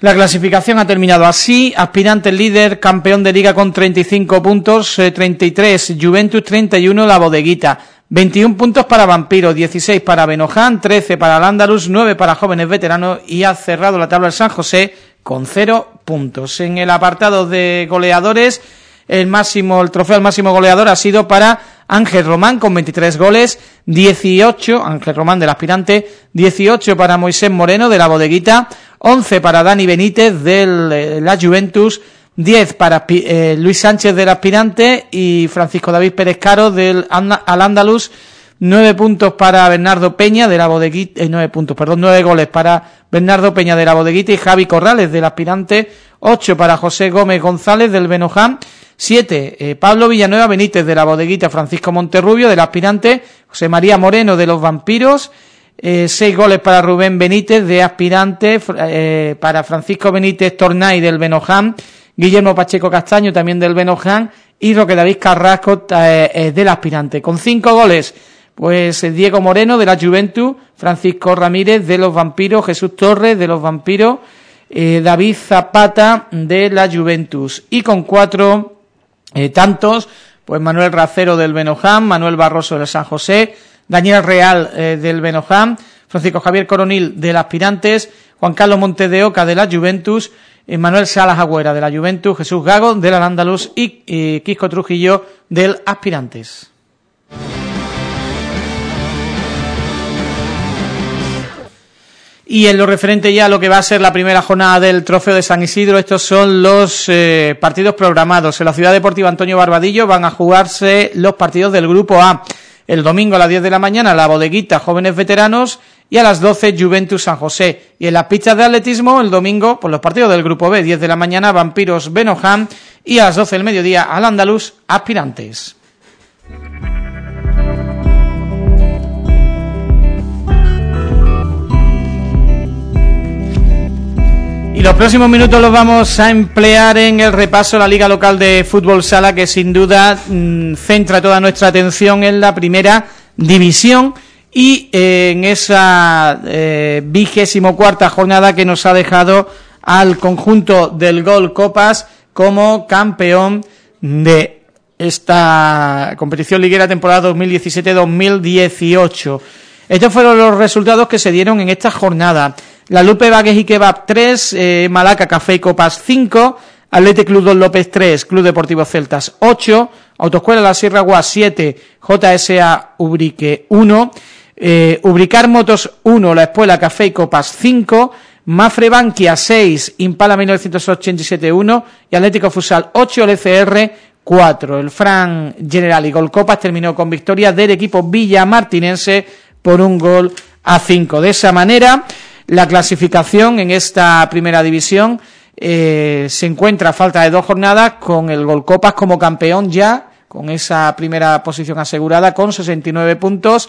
La clasificación ha terminado así, aspirante líder, campeón de liga con 35 puntos, 33 eh, Juventus, 31 La Bodeguita, 21 puntos para Vampiro, 16 para Benoján, 13 para Landalus, 9 para Jóvenes Veteranos y ha cerrado la tabla el San José con 0 puntos. En el apartado de goleadores, el máximo el trofeo al máximo goleador ha sido para Ángel Román con 23 goles, 18, Ángel Román del aspirante, 18 para Moisés Moreno de la Bodeguita, 11 para Dani Benítez de la Juventus, 10 para eh, Luis Sánchez del aspirante y Francisco David Pérez Caro del al Andalus, 9 puntos para Bernardo Peña de la Bodeguita, eh, 9 puntos, perdón, 9 goles para Bernardo Peña de la Bodeguita y Javi Corrales del aspirante, 8 para José Gómez González del Benoján, 7 eh, Pablo Villanueva Benítez de la Bodeguita, Francisco Monterrubio del aspirante, José María Moreno de los Vampiros, eh, seis goles para Rubén Benítez de aspirante, eh, para Francisco Benítez Tornay del Benoján, Guillermo Pacheco Castaño también del Benoján y Roque David Carrasco eh, del aspirante. Con cinco goles, pues Diego Moreno de la Juventus, Francisco Ramírez de los Vampiros, Jesús Torres de los Vampiros, David Zapata de la Juventus y con cuatro tantos, pues Manuel Racero del Benoján, Manuel Barroso del San José, Daniel Real eh, del Benojam, Francisco Javier Coronil del Aspirantes, Juan Carlos Montes de Oca de la Juventus, Manuel Salas Agüera de la Juventus, Jesús Gago del Andaluz y Quisco Trujillo del Aspirantes. Y en lo referente ya a lo que va a ser la primera jornada del Trofeo de San Isidro, estos son los eh, partidos programados. En la Ciudad Deportiva Antonio Barbadillo van a jugarse los partidos del Grupo A. El domingo a las 10 de la mañana la bodeguita Jóvenes Veteranos y a las 12 Juventus San José. Y en las pistas de atletismo el domingo por los partidos del Grupo B, 10 de la mañana Vampiros Benojam y a las 12 del mediodía al Andaluz Aspirantes. Los próximos minutos los vamos a emplear en el repaso de la Liga Local de Fútbol Sala, que sin duda mm, centra toda nuestra atención en la primera división y eh, en esa eh, vigésimo cuarta jornada que nos ha dejado al conjunto del Gol Copas como campeón de esta competición liguera temporada 2017-2018. Estos fueron los resultados que se dieron en esta jornada. La Lupe Bagues y Kebab 3, eh, Malaca Café y Copas 5, Athletic Club Don López 3, Club Deportivo Celtas 8, Autoescuela La Sierra Guas 7, JSA Ubrique 1, eh, Ubricar Motos 1, La Espuela Café y Copas 5, Mafre Bankia 6, Impala 1987 1 y Atlético Fusal 8, LCR 4. El Fran General y Copas terminó con victoria del equipo villamartinense por un gol a 5. De esa manera, la clasificación en esta primera división eh, se encuentra a falta de dos jornadas con el Golcopas como campeón ya, con esa primera posición asegurada con 69 puntos.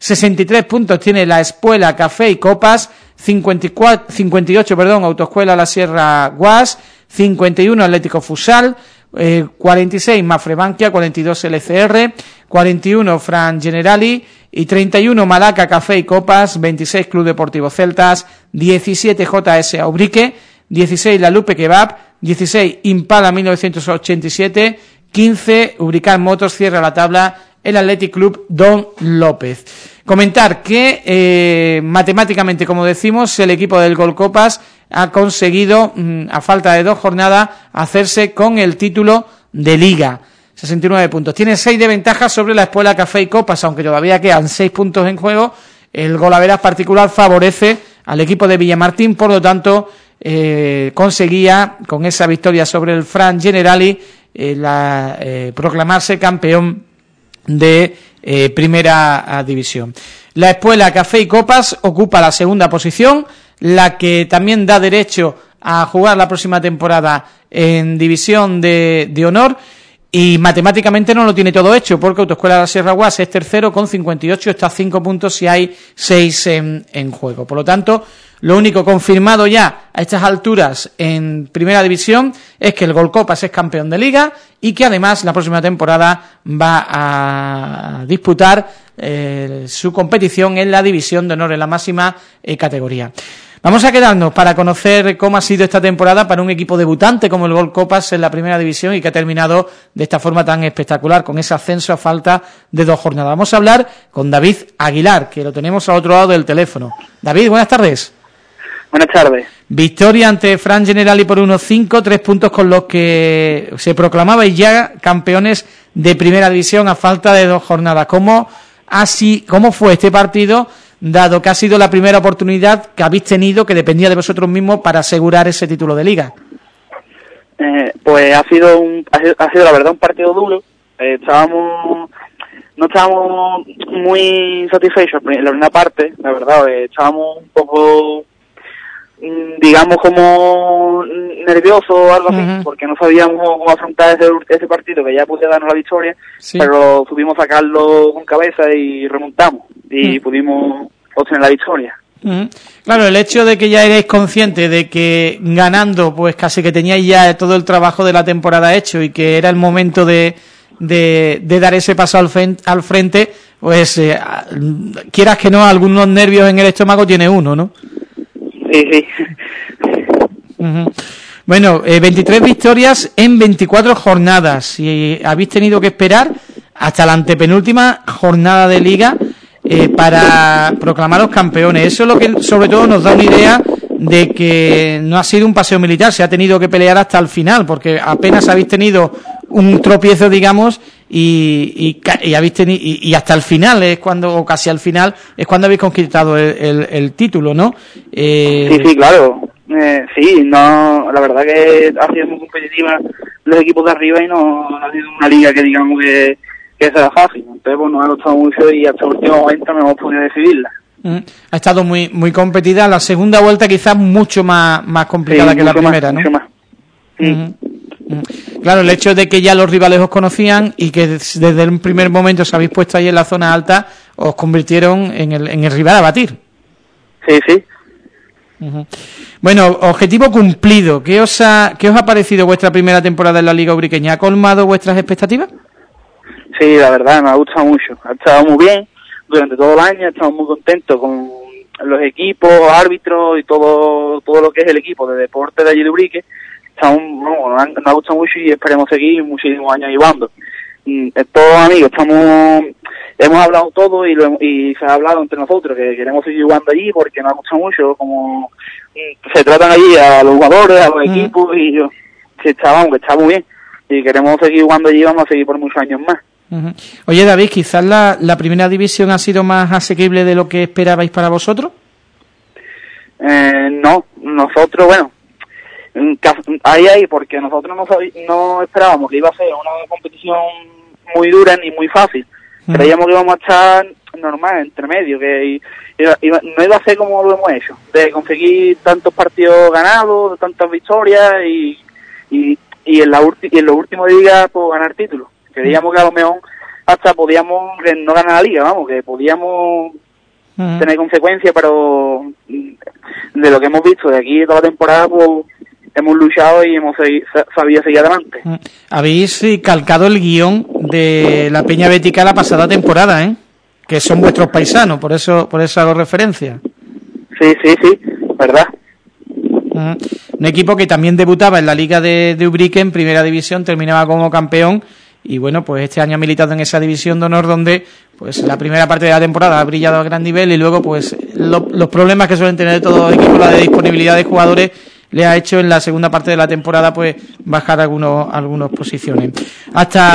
63 puntos tiene la Espuela Café y Copas, 54, 58, perdón, Autoescuela La Sierra Guas, 51 Atlético Fusal, 46 Mafre Bankia, 42 LCR, 41 Fran Generali y 31 Malaca Café y Copas, 26 Club Deportivo Celtas, 17 JS Aubrique, 16 La Lupe Kebab, 16 Impala 1987, 15 Ubricar Motos cierra la tabla el Athletic Club Don López. Comentar que eh, matemáticamente, como decimos, el equipo del Gol Copas ha conseguido, mm, a falta de dos jornadas, hacerse con el título de Liga. 69 puntos. Tiene 6 de ventaja sobre la Espuela Café y Copas, aunque todavía quedan 6 puntos en juego. El golaveras particular favorece al equipo de Villamartín, por lo tanto, eh, conseguía, con esa victoria sobre el Fran Generali, eh, la, eh, proclamarse campeón de Primera División. La Espuela Café y Copas ocupa la segunda posición, la que también da derecho a jugar la próxima temporada en División de, Honor, y matemáticamente no lo tiene todo hecho, porque Autoescuela de la Sierra Guas es tercero con 58, está a 5 puntos si hay 6 en, en, juego. Por lo tanto, lo único confirmado ya a estas alturas en Primera División es que el Golcopas es campeón de Liga y que además la próxima temporada va a disputar eh, su competición en la División de Honor, en la máxima eh, categoría. Vamos a quedarnos para conocer cómo ha sido esta temporada para un equipo debutante como el Gol Copas en la primera división y que ha terminado de esta forma tan espectacular, con ese ascenso a falta de dos jornadas. Vamos a hablar con David Aguilar, que lo tenemos al otro lado del teléfono. David, buenas tardes. Buenas tardes. Victoria ante Fran Generali por 1-5, tres puntos con los que se proclamabais ya campeones de primera división a falta de dos jornadas. ¿Cómo, así, cómo fue este partido? Dado que ha sido la primera oportunidad que habéis tenido, que dependía de vosotros mismos, para asegurar ese título de liga? Eh, pues ha sido, un, ha sido la verdad un partido duro. Eh, estábamos no estábamos muy satisfechos en la primera parte, la verdad. Eh, estábamos un poco, digamos, como nerviosos o algo así, porque no sabíamos cómo afrontar ese, ese partido que ya podía darnos la victoria, pero supimos sacarlo con cabeza y remontamos y pudimos obtener la victoria. Claro, el hecho de que ya erais conscientes de que ganando, pues casi que teníais ya todo el trabajo de la temporada hecho y que era el momento de, de, dar ese paso al, al frente, pues eh, quieras que no, algunos nervios en el estómago tiene uno, ¿no? Sí, sí. Bueno, 23 eh, victorias en 24 jornadas y habéis tenido que esperar hasta la antepenúltima jornada de liga eh, para proclamaros campeones. Eso es lo que sobre todo nos da una idea de que no ha sido un paseo militar, se ha tenido que pelear hasta el final, porque apenas habéis tenido un tropiezo, digamos, y, y, habéis tenido, y, hasta el final es cuando, o casi al final, es cuando habéis conquistado el, título, ¿no? Eh... Sí, sí, claro. Eh, sí, no, la verdad que ha sido muy competitiva los equipos de arriba y no ha sido una liga que digamos que que sea fácil. Entonces, pues nos ha costado mucho y hasta el último momento no hemos podido decidirla. Mm. Ha estado muy muy competida. La segunda vuelta quizás mucho más, más complicada que la primera, ¿no? Mucho más. Mm. Claro, el hecho de que ya los rivales os conocían y que desde el primer momento os habéis puesto ahí en la zona alta, os convirtieron en el, en el rival a batir. Sí, sí. Bueno, objetivo cumplido. ¿Qué os, ha, ¿Qué os ha parecido vuestra primera temporada en la Liga Ubriqueña? ¿Ha colmado vuestras expectativas? Sí, la verdad, me ha gustado mucho. Ha estado muy bien durante todo el año, estamos muy contentos con los equipos, árbitros y todo todo lo que es el equipo de deporte de allí de Ubrique. Estamos, no, nos, ha, gustado mucho y esperemos seguir muchísimos años llevando. Mm, todos amigos, estamos hemos hablado todo y, y se ha hablado entre nosotros que queremos seguir jugando allí porque nos ha gustado mucho como mm, se tratan allí a los jugadores, a los mm. equipos y yo, que está, que está muy bien y queremos seguir jugando allí vamos a seguir por muchos años más. Oye, David, quizás la, la, primera división ha sido más asequible de lo que esperabais para vosotros. Eh, no, nosotros, bueno, ahí ahí, porque nosotros no, no esperábamos que iba a ser una competición muy dura ni muy fácil. Creíamos que íbamos a estar normal, entre medio, que no iba a ser como lo hemos hecho, de conseguir tantos partidos ganados, tantas victorias y, y, y en, la y en los últimos días pues, ganar títulos. Creíamos que a lo mejor hasta podíamos no ganar la liga, vamos, que podíamos tener consecuencias, pero mm, de lo que hemos visto de aquí toda la temporada, pues hemos luchado y hemos sabido seguir adelante. Habéis calcado el guion de la Peña Bética la pasada temporada, ¿eh? Que son vuestros paisanos, por eso por eso hago referencia. Sí, sí, sí, verdad. Un equipo que también debutaba en la Liga de, de Ubrique en Primera División, terminaba como campeón y bueno, pues este año ha militado en esa división de honor donde pues la primera parte de la temporada ha brillado a gran nivel y luego pues los problemas que suelen tener todos los equipos, la de disponibilidad de jugadores le ha hecho en la segunda parte de la temporada pues bajar algunos algunas posiciones. Hasta,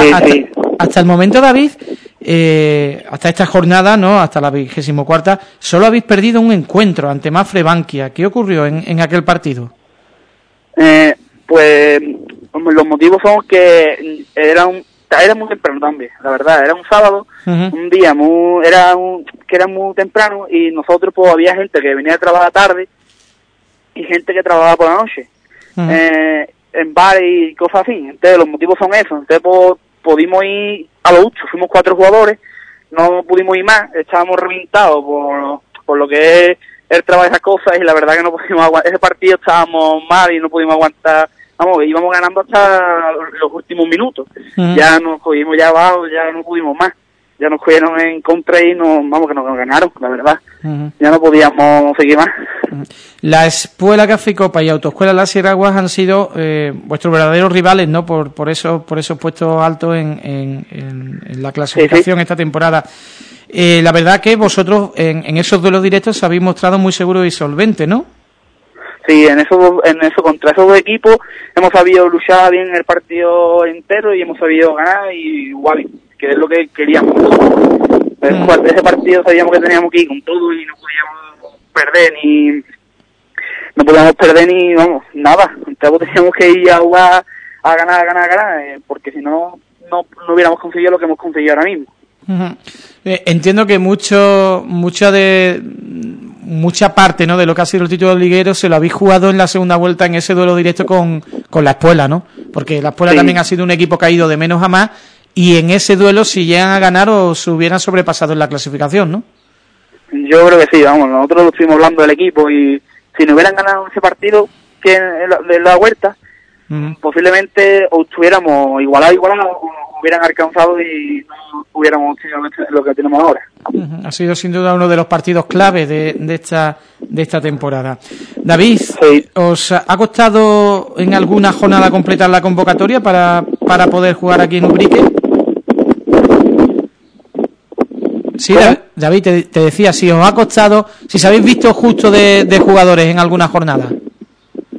hasta, el momento, David, eh, hasta esta jornada, no hasta la vigésimo cuarta, solo habéis perdido un encuentro ante Mafre Bankia. ¿Qué ocurrió en, en aquel partido? Eh, pues los motivos son que era un era muy temprano también, la verdad, era un sábado, un día muy, era un, que era muy temprano y nosotros pues había gente que venía a trabajar tarde y gente que trabajaba por la noche, eh, en bares y cosas así, entonces los motivos son esos, entonces pues, pudimos ir a lo mucho, fuimos cuatro jugadores, no pudimos ir más, estábamos reventados por, por lo que es el trabajo de esas cosas y la verdad que no pudimos aguantar, ese partido estábamos mal y no pudimos aguantar. Vamos, íbamos ganando hasta los últimos minutos. Ya nos cogimos ya abajo, ya no pudimos más. Ya nos cogieron en contra y nos, vamos, que nos ganaron, la verdad. Ya no podíamos seguir más. La Escuela Copa y Autoescuela Las Sierraguas han sido eh, vuestros verdaderos rivales, ¿no? Por, por, eso, por esos puestos altos en, en, la clasificación esta temporada. Eh, la verdad que vosotros en, en esos duelos directos os habéis mostrado muy seguros y solventes, ¿no? Sí, en eso, en eso contra esos dos equipos hemos sabido luchar bien el partido entero y hemos sabido ganar y igual, que es lo que queríamos. Mm. Ese partido sabíamos que teníamos que ir con todo y no podíamos perder ni no podíamos perder ni vamos nada. Entonces teníamos que ir a jugar a ganar, a ganar, a ganar, eh, porque si no, no no hubiéramos conseguido lo que hemos conseguido ahora mismo. Eh, entiendo que mucho mucha de mucha parte ¿no? de lo que ha sido el título de liguero se lo habéis jugado en la segunda vuelta en ese duelo directo con, con la Espuela, ¿no? Porque la Espuela también ha sido un equipo caído de menos a más y en ese duelo si llegan a ganar o se hubieran sobrepasado en la clasificación, ¿no? Yo creo que sí, vamos, nosotros lo estuvimos hablando del equipo y si no hubieran ganado ese partido que de la vuelta, posiblemente o estuviéramos igualados, igualados o hubieran alcanzado y no hubiéramos tenido lo que tenemos ahora. Ha sido sin duda uno de los partidos clave de, de esta de esta temporada. David, ¿os ha costado en alguna jornada completar la convocatoria para, para poder jugar aquí en Ubrique? Sí, David, te, decía, si os ha costado, si os habéis visto justo de, de jugadores en alguna jornada.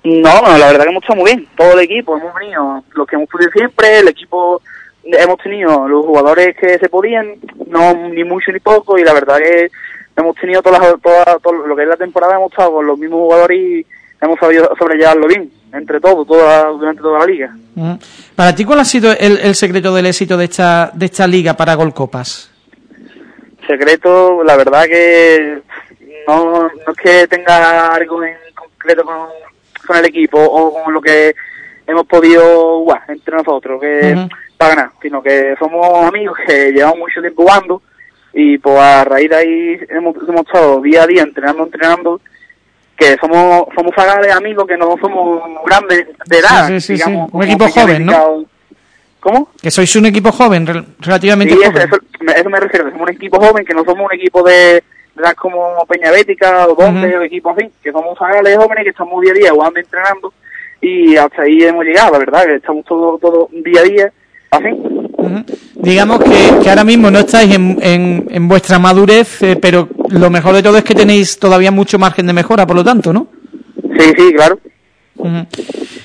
No, la verdad que hemos estado muy bien, todo el equipo, hemos venido, los que hemos podido siempre, el equipo hemos tenido los jugadores que se podían, no ni mucho ni poco, y la verdad que hemos tenido todas toda, todo lo que es la temporada, hemos estado con los mismos jugadores y hemos sabido sobrellevarlo bien, entre todos, toda, durante toda la liga. Para ti, ¿cuál ha sido el, secreto del éxito de esta, de esta liga para Golcopas? Secreto, la verdad que no, no es que tenga algo en concreto con, con el equipo o con lo que hemos podido jugar entre nosotros, que para ganar, sino que somos amigos que llevamos mucho tiempo jugando y pues a raíz de ahí hemos, hemos estado día a día entrenando, entrenando, que somos somos amigos que no somos grandes de edad, digamos, un equipo joven, ¿no? ¿Cómo? Que sois un equipo joven, relativamente joven. Eso, eso, me refiero, somos un equipo joven, que no somos un equipo de edad como Peña Bética o Donde, o equipos así, que somos zagales jóvenes que estamos día a día jugando, entrenando y hasta ahí hemos llegado, la verdad, que estamos todo, todo día a día Digamos que, ahora mismo no estáis en, en, vuestra madurez, eh, pero lo mejor de todo es que tenéis todavía mucho margen de mejora, por lo tanto, ¿no? Sí, sí, claro.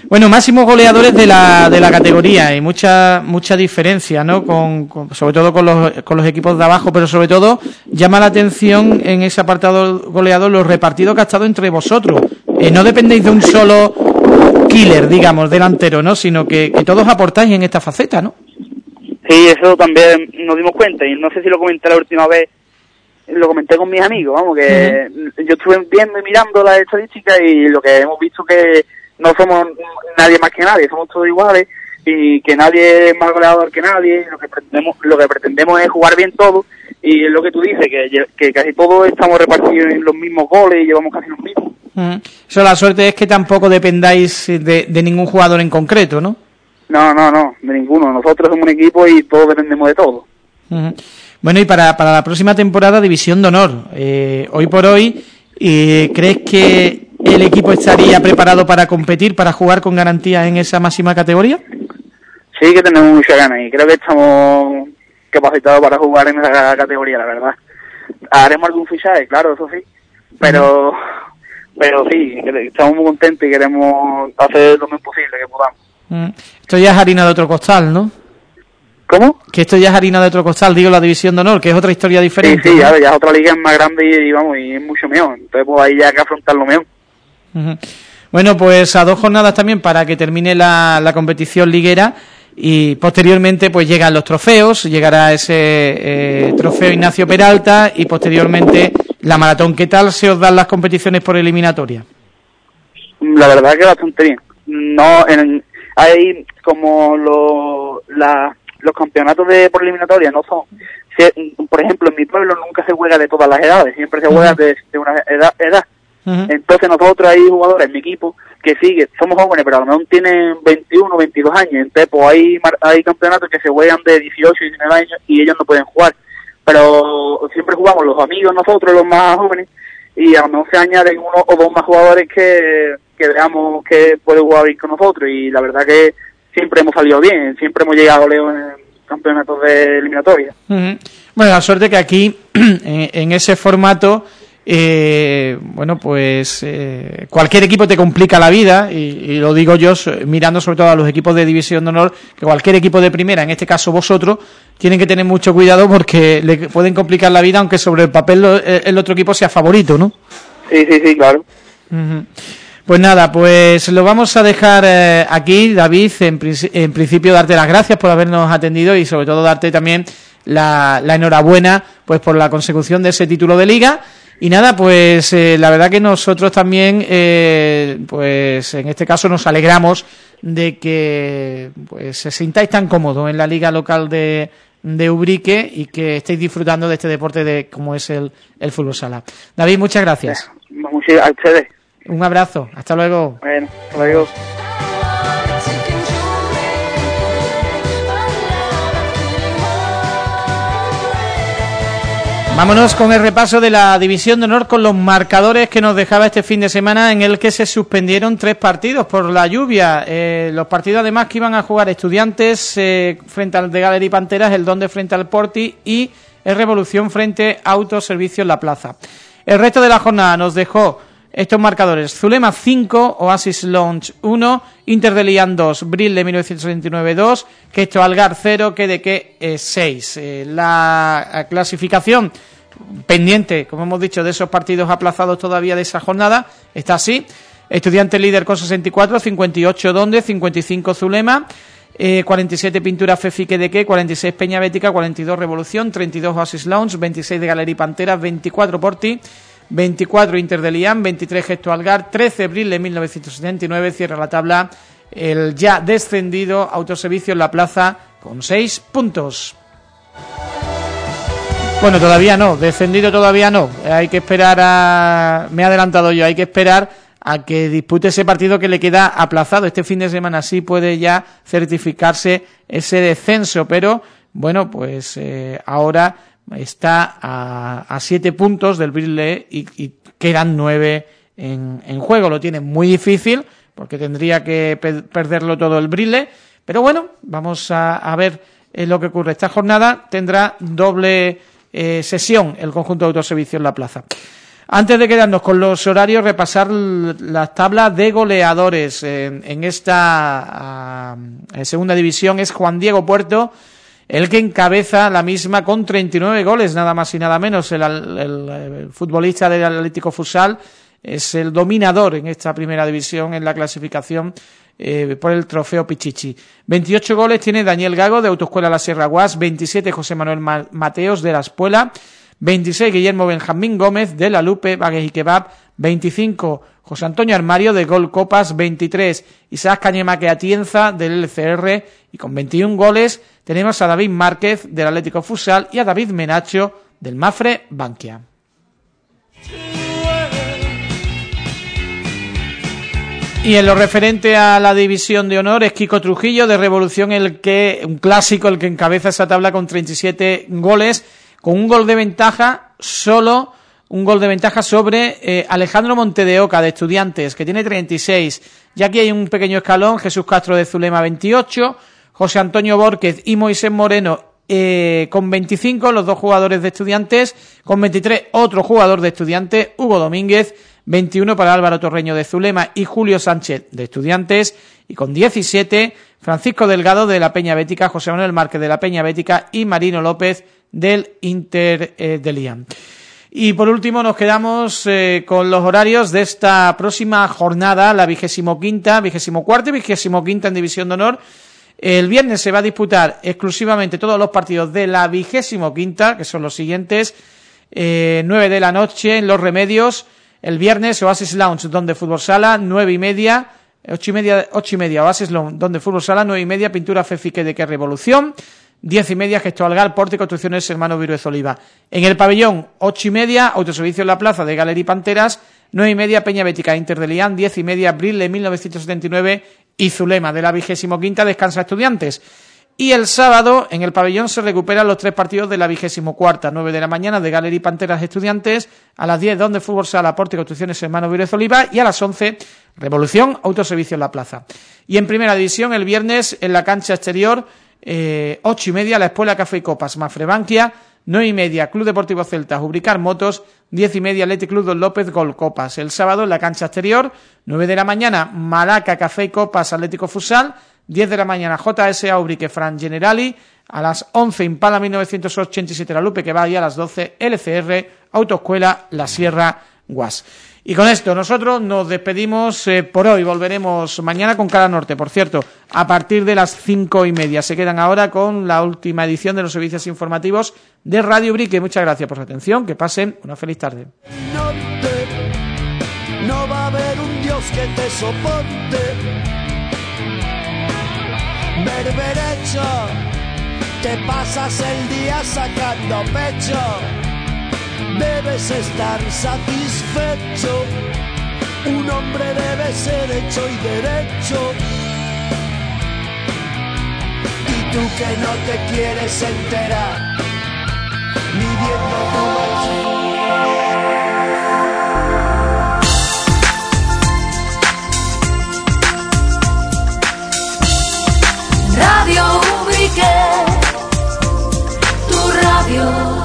Bueno, máximos goleadores de la, de la categoría y mucha mucha diferencia, ¿no? Con, sobre todo con los, con los equipos de abajo, pero sobre todo llama la atención en ese apartado goleador los repartidos que ha estado entre vosotros. Eh, no dependéis de un solo killer, digamos, delantero, ¿no? Sino que, que todos aportáis en esta faceta, ¿no? Sí, eso también nos dimos cuenta y no sé si lo comenté la última vez lo comenté con mis amigos, vamos, que yo estuve viendo y mirando las estadísticas y lo que hemos visto que no somos nadie más que nadie, somos todos iguales y que nadie es más goleador que nadie, lo que pretendemos, lo que pretendemos es jugar bien todo y es lo que tú dices, que, que casi todos estamos repartidos en los mismos goles y llevamos casi los mismos. Eso la suerte es que tampoco dependáis de, de ningún jugador en concreto, ¿no? No, no, no, de ninguno. Nosotros somos un equipo y todos dependemos de todo. Bueno, y para, para la próxima temporada, División de Honor. Eh, hoy por hoy, eh, ¿crees que el equipo estaría preparado para competir, para jugar con garantía en esa máxima categoría? Sí, que tenemos mucha ganas y creo que estamos capacitados para jugar en esa categoría, la verdad. Haremos algún fichaje, claro, eso sí, pero, pero sí, estamos muy contentos y queremos hacer lo más posible que podamos. Esto ya es harina de otro costal, ¿no? ¿Cómo? Que esto ya es harina de otro costal, digo, la División de Honor, que es otra historia diferente. Sí, sí, ya, es otra liga más grande y, vamos, y es mucho mejor. Entonces, pues ahí ya hay que afrontarlo mejor. Bueno, pues a dos jornadas también para que termine la, la competición liguera y posteriormente pues llegan los trofeos, llegará ese eh, trofeo Ignacio Peralta y posteriormente la maratón. ¿Qué tal se os dan las competiciones por eliminatoria? La verdad que bastante bien. No, en, hay como lo, la, los campeonatos de por eliminatoria no son, por ejemplo, en mi pueblo nunca se juega de todas las edades, siempre se juega de, una edad. edad. Entonces nosotros hay jugadores en mi equipo que sigue, somos jóvenes, pero a lo mejor tienen 21, 22 años, entonces pues hay, hay campeonatos que se juegan de 18, 19 años y ellos no pueden jugar. Pero siempre jugamos los amigos nosotros, los más jóvenes, y a lo mejor se añaden uno o dos más jugadores que, que veamos que pueden jugar bien con nosotros y la verdad que siempre hemos salido bien, siempre hemos llegado lejos en campeonatos de eliminatoria. Bueno, la suerte que aquí, en, ese formato, eh, bueno, pues eh, cualquier equipo te complica la vida, y, lo digo yo mirando sobre todo a los equipos de División de Honor, que cualquier equipo de primera, en este caso vosotros, tienen que tener mucho cuidado porque le pueden complicar la vida, aunque sobre el papel el otro equipo sea favorito, ¿no? Sí, sí, sí, claro. Pues nada, pues lo vamos a dejar eh, aquí, David, en, principio darte las gracias por habernos atendido y sobre todo darte también la, enhorabuena pues por la consecución de ese título de Liga y nada, pues eh, la verdad que nosotros también, eh, pues en este caso nos alegramos de que pues se sintáis tan cómodos en la liga local de, de Ubrique y que estéis disfrutando de este deporte de como es el, el fútbol sala. David, muchas gracias. A ustedes. Un abrazo, hasta luego. Bueno, hasta luego. Vámonos con el repaso de la División de Honor con los marcadores que nos dejaba este fin de semana en el que se suspendieron tres partidos por la lluvia. Eh, los partidos además que iban a jugar estudiantes eh, frente al de Galería Panteras, el Donde frente al Porti y el Revolución frente a Autoservicios La Plaza. El resto de la jornada nos dejó estos marcadores, Zulema 5, Oasis Launch 1, Inter de Lian 2, Brill de 1929 2, Questo Algar 0, que 6. Eh, la eh, clasificación pendiente, como hemos dicho, de esos partidos aplazados todavía de esa jornada, está así. Estudiante líder con 64, 58 Donde, 55 Zulema, 47 eh, Pintura Fefique de que, 46 Peña Bética, 42 Revolución, 32 Oasis Lounge, 26 de Galería Pantera, 24 Porti, 24 Inter de Lian, 23 Gesto Algar, 13 abril de 1979 cierra la tabla el ya descendido Autoservicio en la plaza con 6 puntos. Bueno, todavía no, descendido todavía no. Hay que esperar a... Me he adelantado yo, hay que esperar a que dispute ese partido que le queda aplazado. Este fin de semana sí puede ya certificarse ese descenso, pero bueno, pues eh, ahora está a, a siete puntos del Brille y, y quedan nueve en, juego. Lo tiene muy difícil porque tendría que perderlo todo el Brille. Pero bueno, vamos a, ver eh, lo que ocurre. Esta jornada tendrá doble eh, sesión el conjunto de autoservicio en la plaza. Antes de quedarnos con los horarios, repasar las tablas de goleadores en, esta segunda división es Juan Diego Puerto, el que encabeza la misma con 39 goles, nada más y nada menos. El, futbolista del Atlético Fusal es el dominador en esta primera división en la clasificación eh, por el trofeo Pichichi. 28 goles tiene Daniel Gago de Autoescuela La Sierra Guas, 27 José Manuel Mateos de La Espuela, 26 Guillermo Benjamín Gómez de La Lupe, Bagues y Kebab, 25 José Antonio Armario de Gol Copas, 23 Isaac Cañemaque Atienza del LCR y con 21 goles tenemos a David Márquez del Atlético Fusal y a David Menacho del Mafre Bankia. Y en lo referente a la división de honor es Kiko Trujillo de Revolución, el que un clásico, el que encabeza esa tabla con 37 goles con un gol de ventaja solo un gol de ventaja sobre eh, Alejandro Montedeoca de Estudiantes, que tiene 36. Ya aquí hay un pequeño escalón, Jesús Castro de Zulema 28, José Antonio Borquez y Moisés Moreno eh, con 25, los dos jugadores de Estudiantes, con 23 otro jugador de Estudiantes, Hugo Domínguez, 21 para Álvaro Torreño de Zulema y Julio Sánchez de Estudiantes, y con 17 Francisco Delgado de la Peña Bética, José Manuel Márquez de la Peña Bética y Marino López del Inter eh, de Liam. Y por último nos quedamos eh, con los horarios de esta próxima jornada, la vigésimo quinta, vigésimo cuarta y vigésimo quinta en División de Honor. El viernes se va a disputar exclusivamente todos los partidos de la vigésimo quinta, que son los siguientes, eh, 9 de la noche en Los Remedios, el viernes Oasis Lounge, donde Fútbol Sala, nueve y media, ocho y media, ocho y media Oasis Lounge, donde Fútbol Sala, nueve y media, Pintura Fefique de que Revolución, Diez y media, Gesto Algar, Porte y Construcciones Hermano Viruez Oliva. En el pabellón, ocho y media, Autoservicio en la Plaza de Galería Panteras, nueve y media, Peña Bética Inter de Lián, diez y media, Abril de 1979 y Zulema de la vigésimo quinta Descansa Estudiantes. Y el sábado, en el pabellón, se recuperan los tres partidos de la vigésimo cuarta, nueve de la mañana de Galería Panteras Estudiantes, a las diez, donde Fútbol Sala, Porte y Construcciones Hermano Viruez Oliva, y a las once, Revolución, Autoservicio en la Plaza. Y en primera división, el viernes, en la cancha exterior, eh, ocho y media, la Espuela Café y Copas, Mafrebanquia, nueve y media, Club Deportivo Celta, Ubricar Motos, diez y media, Leti Club Don López, Gol Copas. El sábado en la cancha exterior, nueve de la mañana, Malaca Café y Copas, Atlético Fusal, diez de la mañana, JSA Ubrique, Fran Generali, a las once, Impala 1987, La Lupe, que va y a las doce, LCR, Autoescuela, La Sierra, Guas. Y con esto nosotros nos despedimos eh, por hoy. Volveremos mañana con Cara Norte. Por cierto, a partir de las cinco y media. Se quedan ahora con la última edición de los servicios informativos de Radio Brique. Muchas gracias por su atención. Que pasen una feliz tarde. Que pasas el día sacando pecho debes estar satisfecho. Un hombre debe ser hecho y derecho. Y tú que no te quieres enterar, midiendo tu. Radio Ubrique, tu radio.